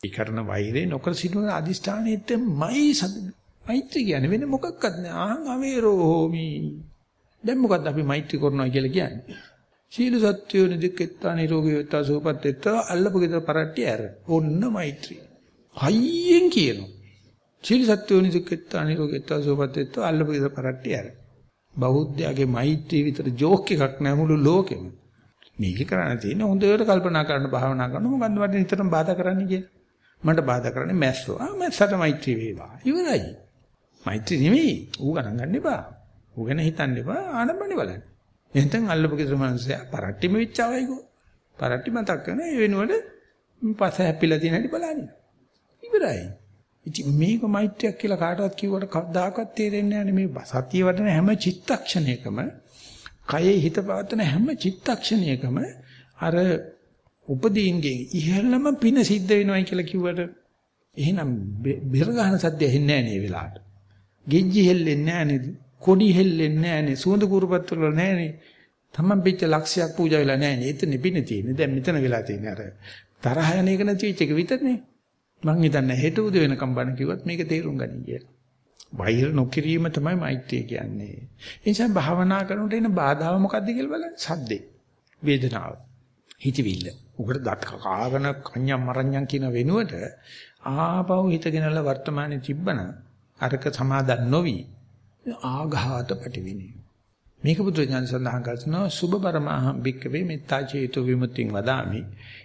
ඒ කරන වෛරේ නොකර සිටීමේ අදිෂ්ඨානෙත්මයි මෛත්‍රී කියන්නේ වෙන මොකක්වත් නෑ. ආහං අවේරෝ හෝමි. දැන් මොකද්ද අපි මෛත්‍රී කරනවා කියලා කියන්නේ? සීල සත්‍යෝ නිදික්කත්තා නිරෝගී වෙත්තා සුවපත් අල්ලපු ගෙදර පරට්ටි ඇර. ඔන්න මෛත්‍රී. හයියෙන් කියනවා. සීල සත්‍යෝ නිදික්කත්තා නිරෝගී වෙත්තා සුවපත් වෙත්තා අල්ලපු ගෙදර පරට්ටි ඇර. බෞද්ධයාගේ මෛත්‍රී විතර ජෝක් එකක් නෑ මුළු ලෝකෙම. මේක කරන්න තියෙන්නේ හොඳට කල්පනා කරන්න භාවනා කරන මොකද්ද මට නිතරම බාධා කරන්නේ කියලා. මට බාධා කරන්නේ මැස්සෝ. ආ මැස්සට මෛත්‍රී වේවා. ඉවරයි. මෛත්‍රී නෙමෙයි. ඌ ගණන් ගන්න එපා. ඌ ගැන හිතන්න එපා. ආනම්බනේ බලන්න. එහෙනම් අල්ලපු කිසි මනුස්සයා පරට්ටිම විච්චාවයිකෝ. පරට්ටි මතක් කරන ඒ වෙනුවට පස හැපිලා තියෙන හැටි බලන්න. ඉවරයි. ඉතින් මේක මෛත්‍රියක් කියලා කාටවත් කිව්වට කවදාකවත් තේරෙන්නේ නැහැ මේ සතිය වඩන හැම චිත්තක්ෂණයකම කයේ හිත පවත්වන හැම චිත්තක්ෂණයකම අර උපදීන්ගේ ඉහළම පින සිද්ධ වෙනවයි කියලා කිව්වට එහෙනම් බෙර ගන්න සද්ද ඇහෙන්නේ නැහැ නේ වෙලාවට. ගෙජ්ජි හෙල්ලෙන්නේ නැහැ නේද? කොඩි හෙල්ලෙන්නේ නැහැ නේ. සුවඳ කුරුපත් වල නැහැ නේ. තමන් පිට ලක්ෂයක් පූජා වෙලා නැහැ නේ. එතන පින තියෙන්නේ. දැන් මෙතන වෙලා තියෙන්නේ අර තරහ යන එක නැති වෙච්ච එක විතරනේ. මං හිතන්නේ හෙට උදේ වෙනකම් බණ කිව්වත් මේක තේරුම් ගනි කියලා. බාහිර නොකිරීම තමයි මෛත්‍රිය කියන්නේ. ඒ නිසා භාවනා කරනකොට එන බාධාව මොකද්ද කියලා බලන්න. සද්දේ. වේදනාව. හිතවිල්ල. උකට දත් කාගෙන කන්‍යම් මරණ්‍යම් කියන වෙනුවට ආපහු හිතගෙනලා වර්තමානයේ තිබ්බන අරක සමාදන් නොවි ආඝාත පටිවිනේ. මේක බුදු ඥාන සඳහන් කරනවා සුභ පරමහම් භික්කවේ මෙත්තා චේතු විමුක්තිං වදාමි.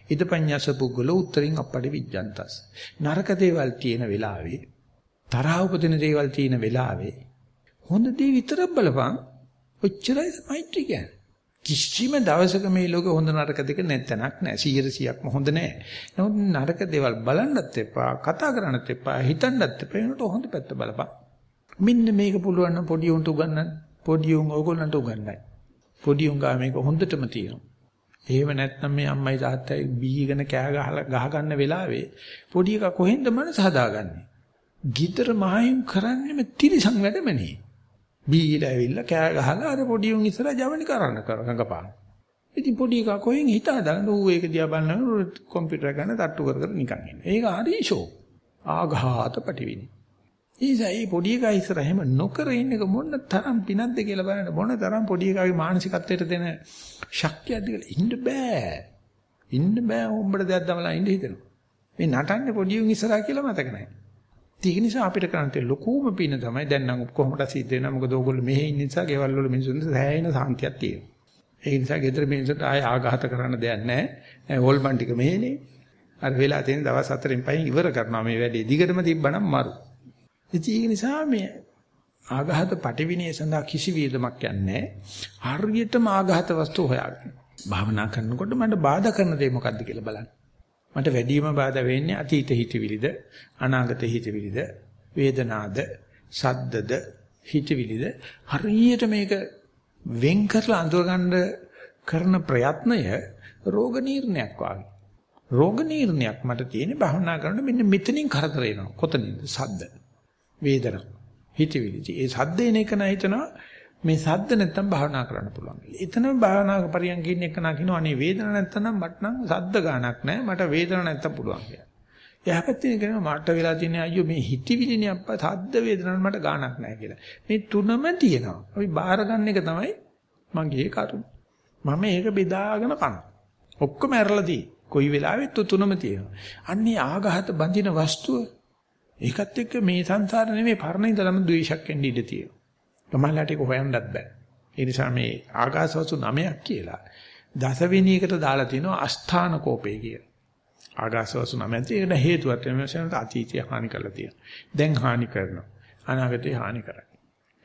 ඉදපඤ්ඤස පුද්ගලෝ උත්තරින් අපඩි විජ්ජන්තස්. නරක දේවල් තියෙන වෙලාවේ තරහ උපදින දේවල් තියෙන වෙලාවේ හොඳ දේ විතරක් බලපන් ඔච්චරයි මෛත්‍රී කියන්නේ. කිසිම දවසක මේ ලෝකේ හොඳ නරක දෙක නැත්තනක් නෑ 100%ක්ම හොඳ නෑ. නමුත් නරක දේවල් බලන්නත් එපා, කතා කරන්නත් එපා, හිතන්නත් එපා. ඒනට හොඳ පැත්ත බලපන්. මෙන්න මේක පුළුවන් නම් පොඩි උන්ට උගන්නන්න. පොඩි උන් ඕගොල්ලන්ට උගන්නයි. පොඩි උන් ගා මේක හොඳටම තියෙනවා. එහෙම නැත්නම් මේ අම්මයි තාත්තයි බීගෙන කෑ ගහලා ගහ ගන්න වෙලාවේ පොඩි එකා කොහෙන්ද මනස හදාගන්නේ? ගිතර මහයුම් කරන්නේ මේ තිරිසන් වැඩමනේ. බීලා ඇවිල්ලා කෑ ගහලා අර පොඩි උන් ඉස්සර ජවනි කරන්න කරඟපාන. ඉතින් පොඩි එකා කොහෙන් හිතාදාන ඌ ඒක දිහා බලනකොට කම්පියුටර් ගන්න තට්ටු කර කර නිකන් ඉන්නේ. ඒක හරිෂෝ. ආඝාත පටිවිනි. ඊසයි පොඩි එකා ඉස්සර එහෙම නොකර ඉන්නක මොන තරම් පිනක්ද කියලා බලන්න මොන තරම් පොඩි එකාගේ මානසිකත්වයට දෙන ශක්තියක්ද කියලා ඉන්න බෑ. ඉන්න බෑ උඹට දෙයක් දමලා ඉන්න හිතෙනවා. මේ නටන්නේ පොඩි උන් ඉස්සරහා කියලා මතක නැහැ. ඒක නිසා අපිට කරන්න තියෙන ලොකුම පින තමයි දැන් නම් කොහොමද සිද්ධ වෙනවා මොකද ඕගොල්ලෝ මෙහෙ ඉන්න නිසා ගෙවල් වල මිනිස්සුන්ට සෑහෙන සාන්තියක් තියෙනවා. ඒ නිසා ගෙදර මිනිස්සුන්ට ආය ආඝාත කරන්න දෙයක් නැහැ. හොල්මන් ටික මෙහෙනේ. අර වෙලා තියෙන දවස් හතරෙන් පහින් ඉවර කරනවා මේ වැඩේ. දිගටම තිබ්බනම් මරු. ඉතින් ඒක නිසා මේ ආඝාත පටිවිණය සඳහා කිසි වියදමක් යන්නේ හරියටම ආඝාත වස්තු හොයාගන්න. භාවනා කරනකොට මට බාධා කරන දේ මොකද්ද කියලා බලන්න. මට වැඩිම බාධා වෙන්නේ අතීත හිතවිලිද අනාගත හිතවිලිද වේදනාද සද්දද හිතවිලිද? හරියට මේක වෙන් කරලා අඳුරගන්න කරන ප්‍රයත්නය රෝග නිర్ణයක් වාගේ. රෝග නිర్ణයක් මට තියෙන භවනා කරනකොට මෙන්න මෙතනින් කරදර එනවා. කොතනින්ද? සද්ද. වේදනා. හිතවිලි. ඒ සද්ද එන එක නෑ හිතනවා මේ සද්ද නැත්තම් භාවනා කරන්න පුළුවන්. එතනම භාවනා පරියන්ක ඉන්න එක නා කියනවා අනේ වේදන නැත්තම් මට නම් සද්ද ගානක් නැහැ. මට වේදන නැත්තම් පුළුවන් කියලා. එයා පැත්තෙන් කියනවා මට වෙලා තියෙන අයියෝ මේ හිතවිලිනේ අප්පා සද්ද වේදනන් මට ගානක් නැහැ කියලා. මේ තුනම තියෙනවා. අපි බාර ගන්න එක තමයි මගේ කරුණ. මම ඒක බෙදාගෙන කන. ඔක්කොම ඇරලාදී කොයි වෙලාවෙත් තුනම තියෙනවා. අන්නේ ආඝාත බඳින වස්තුව ඒකත් එක්ක මේ සංසාර නෙමෙයි පරණ ඉඳලම ද්වේෂයක් එන්න ඉඩ තියෙනවා. තමයිලාට ඒක හොයන්නත් බෑ. ඒ නිසා මේ ආකාශවසු නමයක් කියලා දසවෙනි එකට දාලා තිනවා අස්ථාන කෝපේ කියලා. ආකාශවසු නමෙන් ඒකට හේතුවක් තමයි අතීතය හානි කරලා තියෙනවා. දැන් හානි කරනවා. අනාගතේ හානි කරයි.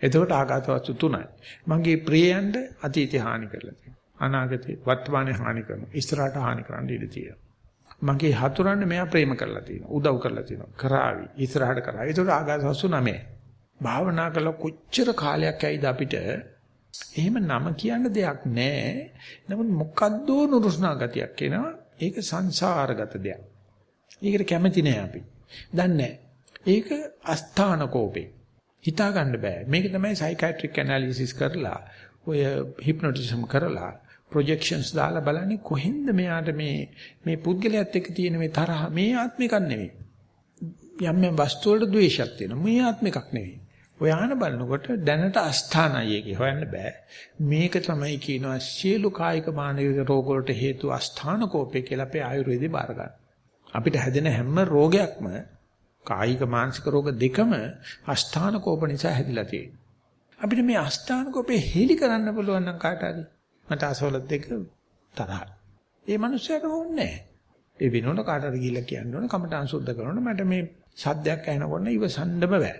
එතකොට ආකාශවසු තුනයි. මගේ ප්‍රියයන්ට අතීතේ හානි කරලා තියෙනවා. අනාගතේ වර්තමානයේ හානි කරනවා. ඉස්සරහට හානි කරන්න ඉඩ තියෙනවා. මගේ හතුරන්න මෙයා ප්‍රේම කරලා තියෙනවා. උදව් කරලා තියෙනවා. කරાવી. ඉස්සරහට කරાવી. ඒතකොට ආකාශවසු නමයි. භාවනා කළා කොච්චර කාලයක් ඇයිද අපිට එහෙම නම කියන්න දෙයක් නැහැ. නමුත් මොකද්දෝ නුරුස්නා ගතියක් එනවා. ඒක සංසාරගත දෙයක්. ඒකට කැමති නෑ අපි. දන්නේ ඒක අස්ථාන කෝපේ. හිතා ගන්න බෑ. මේක තමයි සයිකියාට්‍රික් ඇනලිසිස් කරලා ඔය හිප්නොටිසම් කරලා ප්‍රොජෙක්ෂන්ස් දාලා බලන්නේ කොහෙන්ද මෙයාට මේ මේ පුද්ගලයාත් එක්ක තියෙන මේ තරහ මේ ආත්මිකක් නෙවෙයි. යම් යම් වස්තු වලට ද්වේෂයක් තියෙනවා. මේ ආත්මිකක් නෙවෙයි. ඔයාන බලනකොට දැනට අස්ථානයි එකේ හොයන්න බෑ. මේක තමයි කියනවා සියලු කායික මානසික රෝග වලට හේතු අස්ථාන කෝපේ කියලා අපේ ආයුර්වේදේ බාර ගන්න. අපිට හැදෙන හැම රෝගයක්ම කායික මානසික රෝග දෙකම අස්ථාන කෝප නිසා හැදිලා තියෙනවා. අපිට මේ අස්ථාන කෝපේ හෙලි කරන්න පුළුවන් නම් කාට හරි මට අසවල දෙක තරහ. ඒ මනුස්සයාට ඕනේ නැහැ. ඒ විනෝඩ කාට හරි ගිහිල්ලා කියන්න ඕන කමටහන් සුද්ධ කරනකොට මට මේ සද්දයක් ඇහෙනකොට ඉවසන්නම බෑ.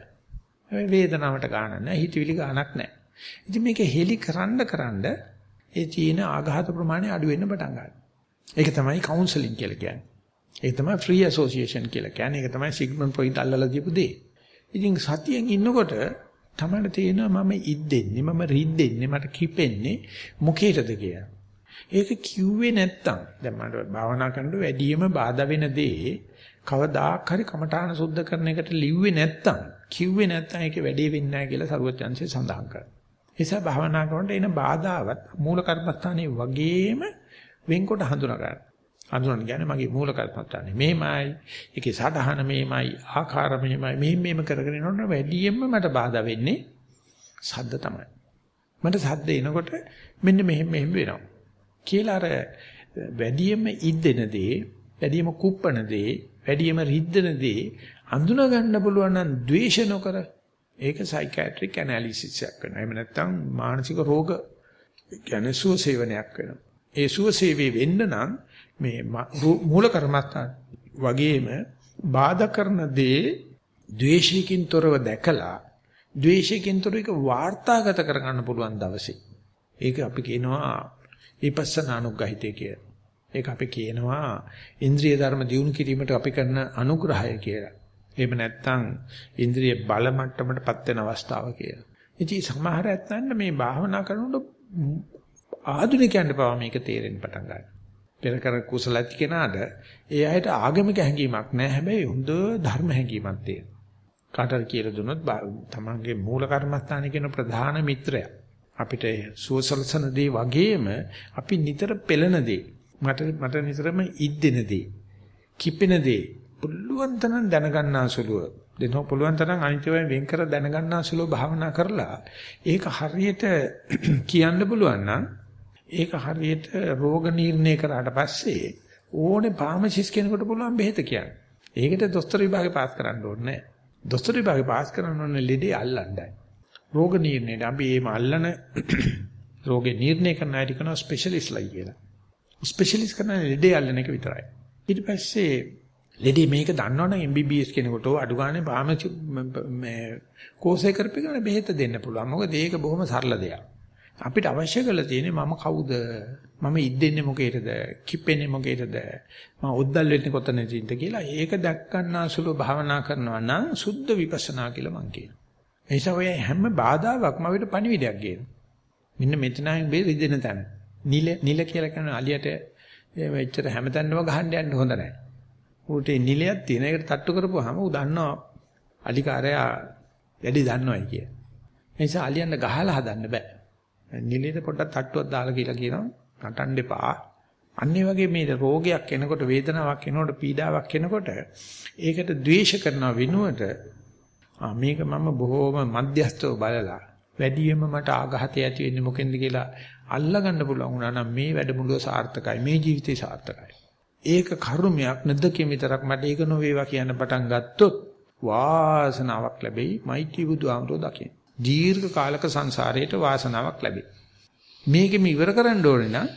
වේදනාවට ගානක් නැහැ හිතවිලි ගානක් නැහැ. ඉතින් මේක හෙලි කරන්න කරන්න ඒ තියෙන ආඝාත ප්‍රමාණය අඩු වෙන්න පටන් ගන්නවා. ඒක තමයි කවුන්සලින් කියලා කියන්නේ. ඒක තමයි ෆ්‍රී ඇසෝසියේෂන් කියලා කියන්නේ. ඒක තමයි සිග්මන්ඩ් ෆ්‍රොයිඩ් අල්ලලා දීපු දේ. ඉතින් සතියෙන් ඉන්නකොට තමයි තේරෙනවා මම ඉද්දෙන්නේ මම රිද්දෙන්නේ මට කිපෙන්නේ මොකේද කියලා. ඒක කිව්වේ නැත්තම් දැන් මට භාවනා කරනකොට වැඩියම බාධා වෙන දේ කවදාක් හරි කමඨාන සුද්ධ කරන එකට ලිව්වේ නැත්තම් කිව්වේ නැත්තම් ඒකේ වැඩේ වෙන්නේ නැහැ කියලා සරුවචන්සේ සඳහන් කරනවා. ඒ නිසා භාවනා කරනකොට එන බාධාවත් මූල කර්මස්ථානයේ වගේම වෙන්කොට හඳුනා ගන්න. හඳුනන කියන්නේ මගේ මූල කර්මස්ථානේ මේමයි. ඒකේ සටහන මේමයි, ආකාර මේමයි. මෙහෙම මෙහෙම කරගෙන යනකොට වැඩියෙන්ම මට බාධා වෙන්නේ සද්ද තමයි. මට සද්ද එනකොට මෙන්න මෙහෙම මෙහෙම වෙනවා. කියලා අර වැඩියෙන්ම ඉද්දෙන දේ, වැඩියෙන්ම කුප්පන දේ, වැඩියෙන්ම රිද්දන දේ අඳුනා ගන්න පුළුවන් නම් ද්වේෂ නොකර ඒක සයිකියාට්‍රික් ඇනලිසිස් එකක් වෙනවා. එහෙම නැත්නම් මානසික රෝග කියන්නේ සුව සේවනයක් වෙනවා. ඒ සුව සේවයේ වෙන්න නම් මේ මූල කර්මස්ථාන වගේම බාධා කරන දේ ද්වේෂයෙන් තොරව දැකලා ද්වේෂයෙන් තොරව එක වාර්තාගත කරගන්න පුළුවන් දවසේ ඒක අපි කියනවා විපස්සනානුග්‍රහිතය කියලා. ඒක අපි කියනවා ඉන්ද්‍රිය ධර්ම දියුණු කිරීමට අපි කරන අනුග්‍රහය කියලා. එහෙම නැත්නම් ඉන්ද්‍රිය බල මට්ටමටපත් වෙන අවස්ථාව කියලා. ඉතින් සමහර ඇත්තන්න මේ භාවනා කරනකොට ආධුනිකයන්ට පවා මේක තේරෙන්න පටන් ගන්නවා. පෙර කර කුසල ඇති කෙනාට ඒ අයට ආගමික හැඟීමක් නැහැ. හැබැයි හොඳ ධර්ම හැඟීමක් තියෙනවා. කාටද කියලා දුන්නොත් තමන්ගේ මූල කර්මස්ථානයේ කියන ප්‍රධාන මිත්‍රයා අපිට සුවසලසන දේ වගේම අපි නිතර පෙළෙන දේ මට මට නිතරම ඉද්දෙන දේ කිපෙන දේ පුළුවන් තරම් දැනගන්නාසුලුව දෙනෝ පුළුවන් තරම් අනිත්‍යයෙන් වෙන් කර දැනගන්නාසුලුව භාවනා කරලා ඒක හරියට [CLEARS THROAT] කියන්න පුළුවන් නම් ඒක හරියට රෝග නිర్ణය කරාට පස්සේ ඕනේ පාමසිස් කෙනෙකුට පුළුවන් බෙහෙත කියන්න. ඒකට දොස්තර විභාගේ පාස් කරන්න ඕනේ නැහැ. දොස්තර විභාගේ පාස් කරන්න ඕනේ ලෙඩේ අල්ලන්නයි. රෝග නිర్ణයට අපි මේ අල්ලන [CLEARS THROAT] රෝගේ නිర్ణය කරන අය කියනවා ස්පෙෂලිස්ට්ලා කියලා. ස්පෙෂලිස්ට් කරන ලෙඩේ අල්ලන එක විතරයි. ඊට පස්සේ ලෙඩේ මේක දන්නවනම් MBBS කෙනෙකුට අඩු ගානේ ෆාමසි මේ කෝස් එක කරපිටන බෙහෙත දෙන්න පුළුවන්. මොකද ඒක බොහොම සරල දෙයක්. අපිට අවශ්‍ය කරලා තියෙන්නේ මම කවුද? මම ඉද්දෙන්නේ මොකේද? කිප්පෙන්නේ මොකේද? මම උද්දල් වෙන්නේ කොතනදීද කියලා ඒක දැක්කන්නාසුළු භාවනා කරනවා නම් සුද්ධ විපස්සනා කියලා මං කියනවා. ඒ නිසා ඔය හැම බාධාවක්ම අපිට පණිවිඩයක් ගේනවා. මෙන්න මෙතනයි මේ රිදෙන තැන. නිල නිල කියලා කියන අලියට එච්චර හැමතැනම ගහන්න යන්න හොඳ නැහැ. ඌට නිලයක් තියෙන එකට තට්ටු කරපුවාම ඌ දන්නවා අලිකාරයා වැඩි දන්නවයි කිය. ඒ නිසා අලියන්න ගහලා හදන්න බෑ. නිලෙට පොඩ්ඩක් තට්ටුවක් දාලා කියලා කියනවා නටන්න එපා. අන්නේ වගේ මේ රෝගයක් එනකොට වේදනාවක් එනකොට පීඩාවක් එනකොට ඒකට ද්වේෂ කරන වෙනුවට මේක මම බොහෝම මධ්‍යස්තව බලලා වැඩියෙන්ම මට ආඝාතය ඇති වෙන්නේ මොකෙන්ද කියලා අල්ලගන්න පුළුවන් වුණා නම් මේ වැඩමුළුව සාර්ථකයි මේ ජීවිතේ සාර්ථකයි. ඒක කර්මයක් නැදකින් විතරක් මට ඒක නොවේවා කියන පටන් ගත්තොත් වාසනාවක් ලැබෙයි මෛත්‍රී බුදුආමරෝ දකින්න. දීර්ඝ කාලක සංසාරයට වාසනාවක් ලැබෙයි. මේකෙම ඉවර කරන්න ඕනේ නම්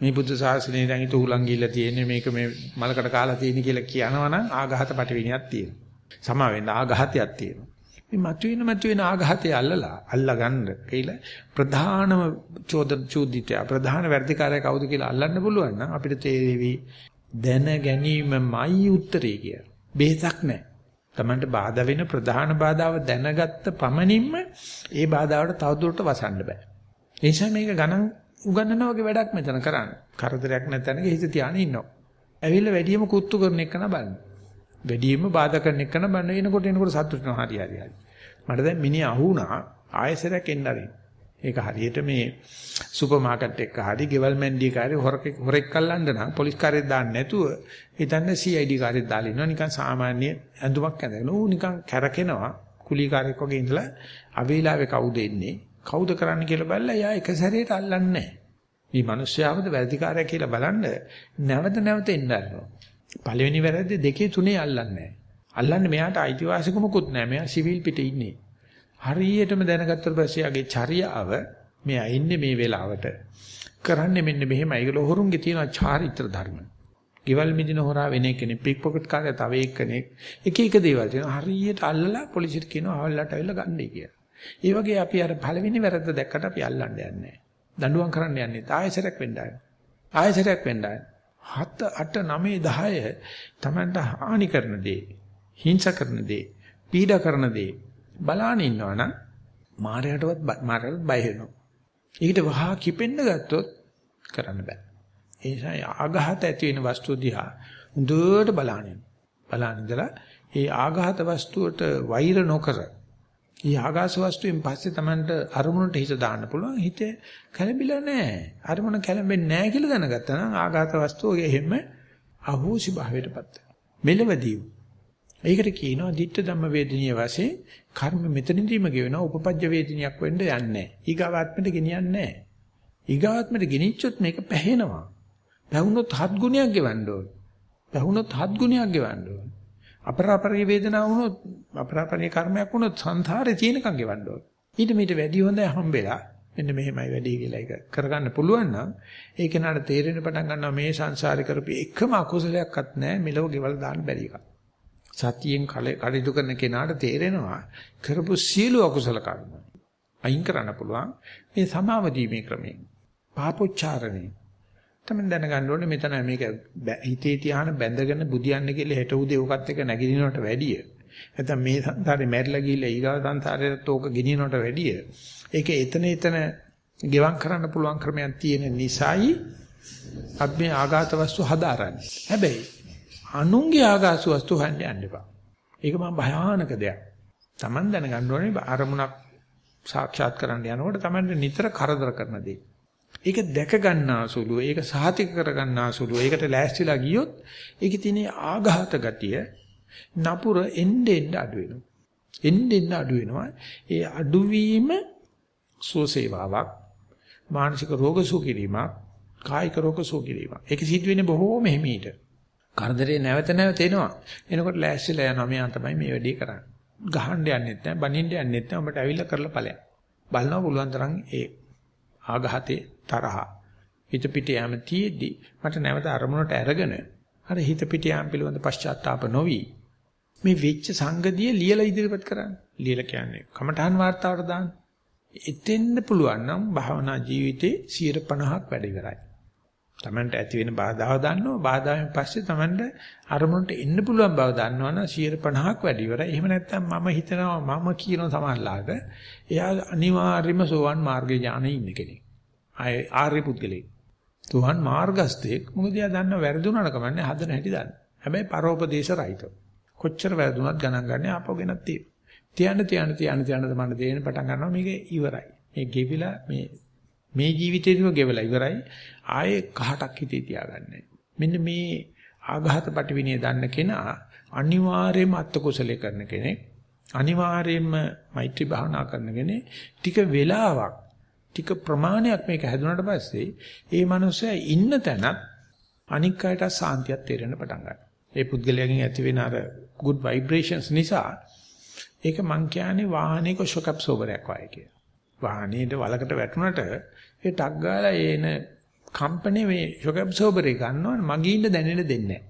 මේ බුද්ධ ශාසනය දැන් ඊට උලන් ගිහිල්ලා තියෙන්නේ මේක මේ මලකට කාලා තියෙන කියලා කියනවනම් ආඝාත පටවිනියක් තියෙනවා. සමා වෙන්න ආඝාතයක් තියෙනවා. මේ මතුවෙන මතුවෙන ආඝාතය අල්ලලා අල්ලා ගන්න කියලා ප්‍රධානම චෝද චූදිතය ප්‍රධාන වැඩිකාරය කවුද කියලා අල්ලන්න පුළුවන් නම් අපිට තේරෙවි දැන ගැනීමමයි උත්තරේ කිය. බෙහෙතක් නැහැ. Tamanට බාධා වෙන ප්‍රධාන බාධාව දැනගත්ත පමණින්ම ඒ බාධාවට තවදුරටත් වසන්න බෑ. ඒ නිසා මේක ගණන් උගන්නනා වගේ වැඩක් මෙතන කරන්න. කරදරයක් නැත්නම් හිත තියාගෙන ඉන්නවා. ඇවිල්ලා වැඩියම කුත්තු කරන එක නා බලන්න. වැඩියෙන්ම බාධා කරන එක නම් බන්න එනකොට එනකොට සතුටු වෙනවා හරි හරි හරි. මට දැන් මිනිහ අහුණා ආයෙසරයක් එන්න ආරින්. ඒක හරියට මේ සුපර් මාකට් එක හරි ගෙවල් මැන්ඩි කාර්ය හොරෙක් හොරෙක් කල්ලන්න නම් පොලිස් කාර්යයක් දාන්න නැතුව හිතන්න CID කාර්යයක් දාලා ඉන්නවා නිකන් සාමාන්‍ය ඇඳුමක් ඇඳගෙන ඌ නිකන් කැරකෙනවා කුලී කාර්යයක් වගේ ඉඳලා අවේලාවේ කවුද එන්නේ කවුද කරන්න කියලා බලලා යා එක සැරේට අල්ලන්නේ නැහැ. මේ මිනිස්යාවද වැඩිකාරය කියලා බලන්න නැවත නැවත එන්න ආරනවා. පළවෙනි වැරද්ද දෙකේ තුනේ අල්ලන්නේ නැහැ. අල්ලන්නේ මෙයාට අයිතිවාසිකමකුත් නැහැ. මෙයා සිවිල් පිටේ ඉන්නේ. හරියටම දැනගත්තට පස්සේ ආගේ චර්යාව මෙයා ඉන්නේ මේ වෙලාවට. කරන්නේ මෙන්න මෙහෙම. ඒගොල්ලෝ හොරුන්ගේ තියෙන චාරිත්‍ර ධර්ම. ගෙවල් මිදින හොරා වෙන කෙනෙක්, පික් පොකට් කාර්යය තව එක්කෙනෙක්. එක එක දේවල් තියෙනවා. හරියට අල්ලලා පොලිසියට කියනවා අවල්ලට ඇවිල්ලා ගන්නයි කියලා. ඒ වගේ අපි අර පළවෙනි වැරද්ද දැක්කට අපි අල්ලන්න යන්නේ නැහැ. දඬුවම් කරන්න යන්නේ ආයෙසරයක් වෙන්නයි. ආයෙසරයක් වෙන්නයි. 7 8 9 10 Tamanට හානි කරන දේ, හිංසා කරන දේ, පීඩා කරන දේ බලාන ඉන්නවනම් මායයටවත් මායයට බය වෙනවා. ඒකට වහා කිපෙන්න ගත්තොත් කරන්න බෑ. ඒ නිසා ආඝාත ඇති වෙන වස්තු දිහා හොඳට බලන්න. බලන්න ඉඳලා ඒ ආඝාත වස්තුවට වෛර නොකර ඊ ආගාස වස්තුවෙන් පස්සේ Tamanට අරමුණට හිත දාන්න පුළුවන් හිත කැළඹිලා නැහැ අරමුණ කැළඹෙන්නේ නැහැ කියලා දැනගත්තා නම් ආඝාත වස්තුව එහෙම අහෝසි භාවයටපත් වෙනවා මෙලවදී ඒකට කියනවා ditta ධම්ම වේදිනිය වශයෙන් කර්ම මෙතනදීම ගෙවෙනවා උපපජ්ජ වේදිනියක් වෙන්න යන්නේ. නැහැ ඊගාවාත්මයට ගෙනියන්නේ නැහැ. ඊගාවාත්මයට ගෙනිච්චොත් මේක පැහැෙනවා. පැහුනොත් හත් ගුණයක් ගෙවන්න ඕන. පැහුනොත් හත් ගුණයක් ගෙවන්න ඕන. අපරාපරිය වේදනාව වුණොත් අපරාපරිය කර්මයක් වුණොත් සංසාරේ තියෙනකම් ගෙවන්න ඕන. ඊට මීට වැඩි හොඳයි හම්බෙලා. මෙන්න මෙහෙමයි වැඩි කියලා ඒක කරගන්න පුළුවන් නම් ඒක නට තේරෙන්න පටන් ගන්නවා මේ සංසාරේ කරපු එකම අකුසලයක්වත් නැහැ මෙලව ගෙවල් දාන්න බැරි එකක්. සතියෙන් කටයුතු කරන කෙනාට තේරෙනවා කරපු සියලු අකුසල කර්ම අයින් කරන්න පුළුවන් මේ සමාව දීමේ ක්‍රමයෙන්. පාපොච්චාරණේ තමයි දැනගන්න ඕනේ මෙතන මේක හිතේ තියාන බැඳගෙන බුදියන්න කියලා හෙට උදේ උකත් එක නැගිටිනවට වැඩිය. නැත්නම් මේ සංසාරේ මැරිලා ගිහිල්ලා ඊගාව සංසාරේට ඕක ගෙනියනවට වැඩිය. ඒක එතන එතන ගෙවම් කරන්න පුළුවන් ක්‍රමයක් තියෙන නිසායි අපි මේ ආඝාත වස්තු හදාරන්නේ. හැබැයි අනුන්ගේ ආඝාත වස්තු හොයන්න යන්න එපා. ඒක මම භයානක දෙයක්. Taman දැනගන්න ඕනේ අරමුණක් සාක්ෂාත් කරන්න යනකොට Taman නිතර කරදර කරන දෙයක්. ඒක දැක ගන්නාසුළු ඒක සාතික කර ගන්නාසුළු ඒකට ලෑස්තිලා ගියොත් ඒකේ තියෙන ආඝාත ගතිය නපුර එන්න එන්න අඩු වෙනවා එන්න එන්න අඩු වෙනවා ඒ අඩුවීම සෝසේවාවක් මානසික රෝග සුකිරීමක් කායික රෝග සුකිරීමක් ඒක සිද්ධ වෙන්නේ බොහෝම හිමීට කරදරේ නැවත නැවත එනවා. එනකොට ලෑස්තිලා යනවා මෙයා තමයි මේ වැඩේ කරන්නේ. ගහන්න යන්නෙත් නැහැ, බනින්න යන්නෙත් නැහැ. ඔබට ඇවිල්ලා කරලා ඵලයක්. බලනවා පුළුවන් තරම් ඒ ආඝාතේ තරහ හිත පිට යාම තියේදී මට නැවත අරමුණට අරගෙන අර හිත පිට යාම පිළිබඳ පශ්චාත්තාප නොවි මේ වෙච්ච සංගතිය ලියලා ඉදිරිපත් කරන්න. ලියලා කියන්නේ කමඨාන් වார்த்தාවට දාන්න. එතෙන්න පුළුවන් නම් භාවනා ජීවිතේ 150ක් වැඩ ඉවරයි. Tamanට ඇති වෙන බාධාව දන්නවා. බාධාවෙන් පස්සේ Tamanට අරමුණට එන්න පුළුවන් බව දන්නවනම් 50ක් වැඩ ඉවරයි. එහෙම නැත්නම් මම හිතනවා මම කියන සමාල්ලාට එයා අනිවාර්යයෙන්ම සෝවන් මාර්ගේ ඥානෙ ඉන්න කෙනෙක්. ආර්ය පුද්ගලෙක්. තුහන් මාර්ගස්තෙක් මොකද එයා දන්න වැරදුනට කමන්නේ හදන හැටි දන්න. හැබැයි පරෝපදේශ රහිතව. කොච්චර වැරදුනත් ගණන් ගන්න ආපහු ගෙනත් තියෙනවා. තියන්න තියන්න තියන්න තියන්න තමයි දෙන්න පටන් ගන්නවා මේක ඉවරයි. මේ ගෙවිලා මේ මේ ජීවිතේදීම ගෙවලා ඉවරයි. ආයේ කහටක් හිතේ තියාගන්නේ. මෙන්න මේ ආඝාත පටිවිණය දන්න කෙනා අනිවාර්යයෙන්ම අත්ත කුසලයේ කරන කෙනෙක්. අනිවාර්යයෙන්ම මෛත්‍රී භාවනා කරන කෙනෙක්. ටික වෙලාවක් ටික ප්‍රමාණයක් මේක හැදුනට පස්සේ ඒ මනුස්සයා ඉන්න තැනත් අනික් අයට සාන්තියක් තේරෙන්න පටන් ගන්නවා. ඒ පුද්ගලයාගෙන් ඇති වෙන අර good vibrations නිසා ඒක මං කියන්නේ වාහනයක shock absorberයක් වගේ කියලා. වාහනේට වලකට වැටුණට ඒ ටක් ගාලා එන කම්පැනි මේ shock absorber එක ගන්නවා මගින්න දැනෙන්න දෙන්නේ නැහැ.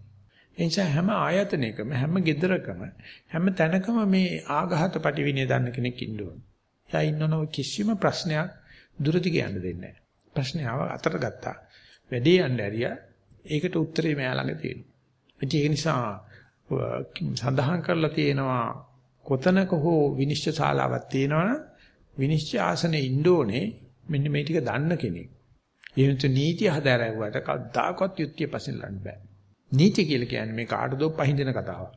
ඒ නිසා හැම ආයතනයකම හැම ගෙදරකම හැම තැනකම මේ ආඝාත පටිවිණය දන්න කෙනෙක් ඉන්න ඕන. එයා ඉන්නව කිසිම ප්‍රශ්නයක් දුරදි කියන්න දෙන්නේ නැහැ. ප්‍රශ්නේ ආව අතට ගත්තා. වැඩේ යන්න ඇරියා. ඒකට උත්තරේ මෙයා ළඟ තියෙනවා. ඒක නිසා සඳහන් කරලා තියෙනවා කොතනක හෝ විනිශ්චය ශාලාවක් තියෙනවනම් විනිශ්චය ආසනේ ඉන්න ඕනේ මෙන්න මේ ටික දන්න කෙනෙක්. ඊට නීති හදාරවුවට කවදාකවත් යුක්තිය පසින් ලන්න බෑ. නීති කියලා කියන්නේ මේ කාටදෝ පහඳින කතාවක්.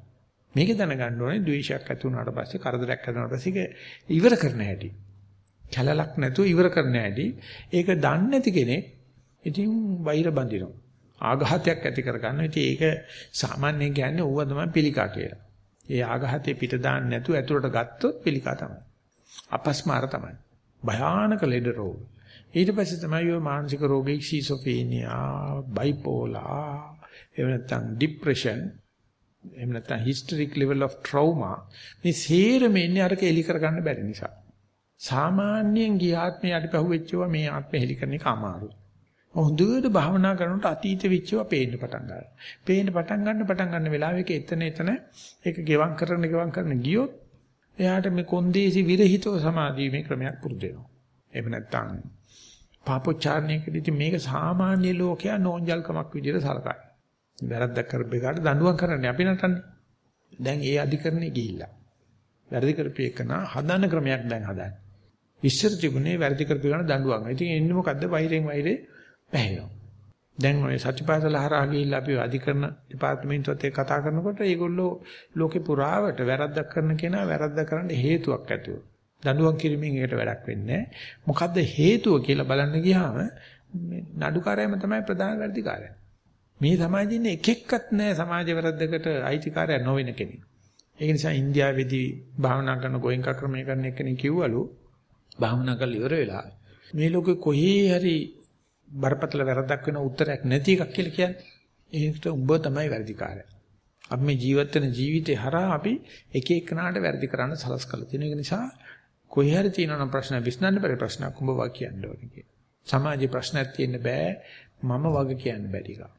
මේක දැනගන්න ඕනේ ද්වේෂයක් ඇති වුණාට පස්සේ කරදරයක් ඇති වුණාට පස්සේ ඉවර කරන්න හැටි. කැලලක් නැතුව ඉවර කරන්න ඇති. ඒක දන්නේ නැති කෙනෙක් ඉතින් වෛර බඳිනවා. ආඝාතයක් ඇති කරගන්නවා. ඉතින් ඒක සාමාන්‍යයෙන් කියන්නේ ඌව තමයි පිළිකා කියලා. ඒ ආඝාතේ පිට දාන්න නැතුව ඇතුළට ගත්තොත් පිළිකා තමයි. අපස්මාර තමයි. භයානක ලෙඩ රෝග. ඊට පස්සේ තමයි ඔය මානසික රෝගී ෂිසොෆීනියා, බයිපෝලා, එහෙම නැත්නම් ડિප්‍රෙෂන්, එහෙම නැත්නම් හිස්ටරික් ලෙවල් ඔෆ් ට්‍රෝමා මේ සේරම එන්නේ අරක එලි කරගන්න බැරි නිසා. සාමාන්‍යයෙන් ගිය ආත්මේ අඩපහුවෙච්චව මේ ආත්මෙ හෙලි කරන එක අමාරුයි. හොඳට භාවනා කරනකොට අතීත වෙච්චව පේන්න පටන් ගන්නවා. පේන්න පටන් ගන්න පටන් ගන්න වෙලාවෙක එතන එතන ඒක ගෙවම් කරන ගෙවම් කරන ගියොත් එයාට මේ කොන්දේසි විරහිතව සමාධියේ ක්‍රමයක් පුරුදු වෙනවා. එහෙම නැත්නම් පාපොච්චාරණයකදී මේක සාමාන්‍ය ලෝකයා නෝන්ජල්කමක් විදිහට සලකනවා. වැරද්දක් කරපේකට දඬුවම් කරන්නේ අපි නටන්නේ. දැන් ඒ අධිකරණේ ගිහිල්ලා. වැරදි කරපු එකන හදන ක්‍රමයක් දැන් හදන්නේ. ඉස්සර තිබුණේ වැරදි කරපු එකන දඬුවම්. ඉතින් එන්නේ මොකද්ද? වෛරෙන් වෛරේ පැහැෙනවා. දැන් ඔය සත්‍යපාසල හරහා ගිහිල්ලා අපි අධිකරණ දෙපාර්තමේන්තුවත් එක්ක කතා කරනකොට ඒගොල්ලෝ ලෝකේ පුරාවට වැරද්දක් කරන කෙනා වැරද්ද කරන්න හේතුවක් ඇතුව. දඬුවම් කිරීමෙන් ඒකට වැඩක් වෙන්නේ මොකද්ද හේතුව කියලා බලන්න ගියාම නඩුකාරයම තමයි ප්‍රධාන වැරදිකාරයා. මේ සමාජයේ ඉන්න එක එක්කත් නැහැ සමාජ වැරද්දකට අයිතිකාරය නොවන කෙනෙක්. ඒක නිසා ඉන්දියාවේදී භාවනා කරන ගෝයන්කා ක්‍රමය කරන එකනේ කිව්වලු භාවනා කරලා ඉවර වෙලා මේ ලෝකේ කොහේ හරි බරපතල වැරද්දක් වෙන උත්තරයක් නැති එකක් කියලා කියන්නේ. ඒකට උඹ තමයි වැරදිකාරය. අපි මේ ජීවත් වෙන ජීවිතේ හරහා අපි එක එකනාට වැරදි කරන්න සලස්කලා තියෙන එක නිසා කොහේ හරි තියෙනවා ප්‍රශ්න විසඳන්න බැරි ප්‍රශ්නක් උඹ වා කියන්න ඕනේ කියලා. සමාජයේ ප්‍රශ්නයක් තියෙන්න බෑ මම වගේ කියන්න බැරි එකක්.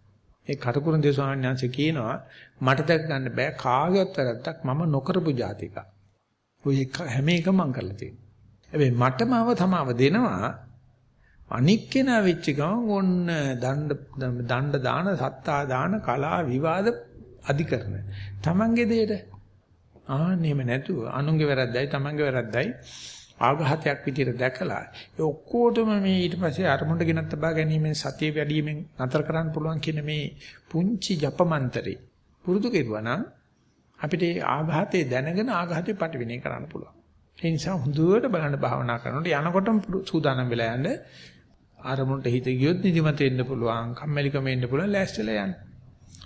ඒ කටුකුරුන් දේශාණන් යංශ කියනවා මට දැක ගන්න බෑ කාගේවත් වැරද්දක් මම නොකරපු જાතික. ඔය හැම එකම මම කරලා තියෙනවා. හැබැයි මටමව තමාව දෙනවා අනික් කෙනා වෙච්ච ගමන් ඔන්න දණ්ඩ දණ්ඩ දාන සත්තා දාන කලා විවාද අධිකරණ. Tamange දෙයට ආන්නේම නැතුව අනුන්ගේ වැරද්දයි Tamange වැරද්දයි ආඝාතයක් විදිහට දැකලා ඒ ඔක්කොටම මේ ඊට පස්සේ අරමුණට ගෙනත් තබා ගැනීමෙන් සතිය වැඩිවීමෙන් නතර කරන්න පුළුවන් කියන මේ පුංචි ජපමන්තරේ පුරුදු කෙරුවා නම් අපිට ආඝාතේ දැනගෙන ආඝාතේ පටිවිණය කරන්න පුළුවන්. ඒ නිසා හොඳට බලන්න භාවනා කරනකොට යනකොටම සූදානම් වෙලා යන්න ආරමුණට හිත ගියොත් නිදිමත එන්න පුළුවන්, කම්මැලිකම එන්න පුළුවන්, ලෑස්තිලා යන්න.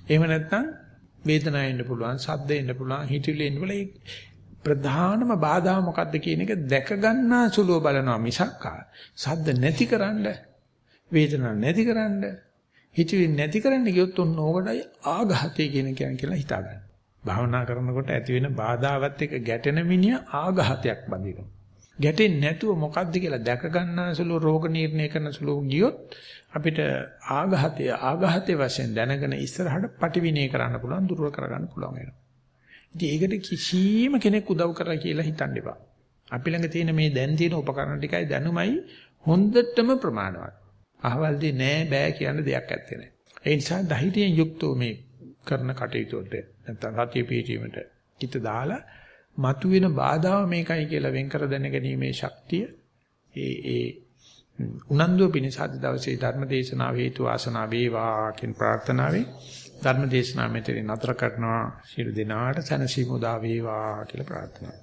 එහෙම නැත්නම් වේදනාව එන්න පුළුවන්, සද්ද එන්න පුළුවන්, හිතවිලි එන්න පුළුවන්. ප්‍රධානම බාධා මොකක්ද කියන එක දැක ගන්නා සුළුව බලනවා මිසක්කා සද්ද නැතිකරන්න වේදනාවක් නැතිකරන්න හිතවිලි නැතිකරන්න ගියොත් ඔන්න ඕකටයි ආඝාතය කියන කියන කියලා හිතා ගන්න. භාවනා කරනකොට ඇති වෙන බාධාවත් එක්ක ගැටෙන මිනිහා ආඝාතයක් බඳිනවා. ගැටෙන්නේ නැතුව මොකද්ද කියලා දැක ගන්නා සුළු රෝග නිర్ణය කරන සුළු ගියොත් අපිට ආඝාතය ආඝාතයේ වශයෙන් දැනගෙන ඉස්සරහට පටිවිණය කරන්න පුළුවන් දුර්වල කරගන්න පුළුවන් වෙනවා. ඉතින් ඒකට කිසිම කෙනෙක් උදව් කරලා කියලා හිතන්න එපා. අපි ළඟ තියෙන මේ දැන් තියෙන උපකරණ ටිකයි දැනුමයි හොඳටම ප්‍රමාණවත්. අහවලදී නෑ බෑ කියන දෙයක් ඇත්තේ නෑ. ඒ නිසා ධෛර්යයෙන් යුක්තව මේ කරන කටයුතු වලට නැත්නම් සතිය පිටීමට හිත දාලා මතුවෙන බාධාව මේකයි කියලා වෙන් කර දැන ගැනීමේ ශක්තිය ඒ ඒ උනන්දුව පිණිස අද දවසේ ධර්ම දේශනාව හේතු ආසනාව වේවා කියන ප්‍රාර්ථනාවෙන් ධර්ම දේශනාව මෙතන නතර කරනවා. ශිරු දිනාට සනසීමු දා වේවා කියලා ප්‍රාර්ථනා.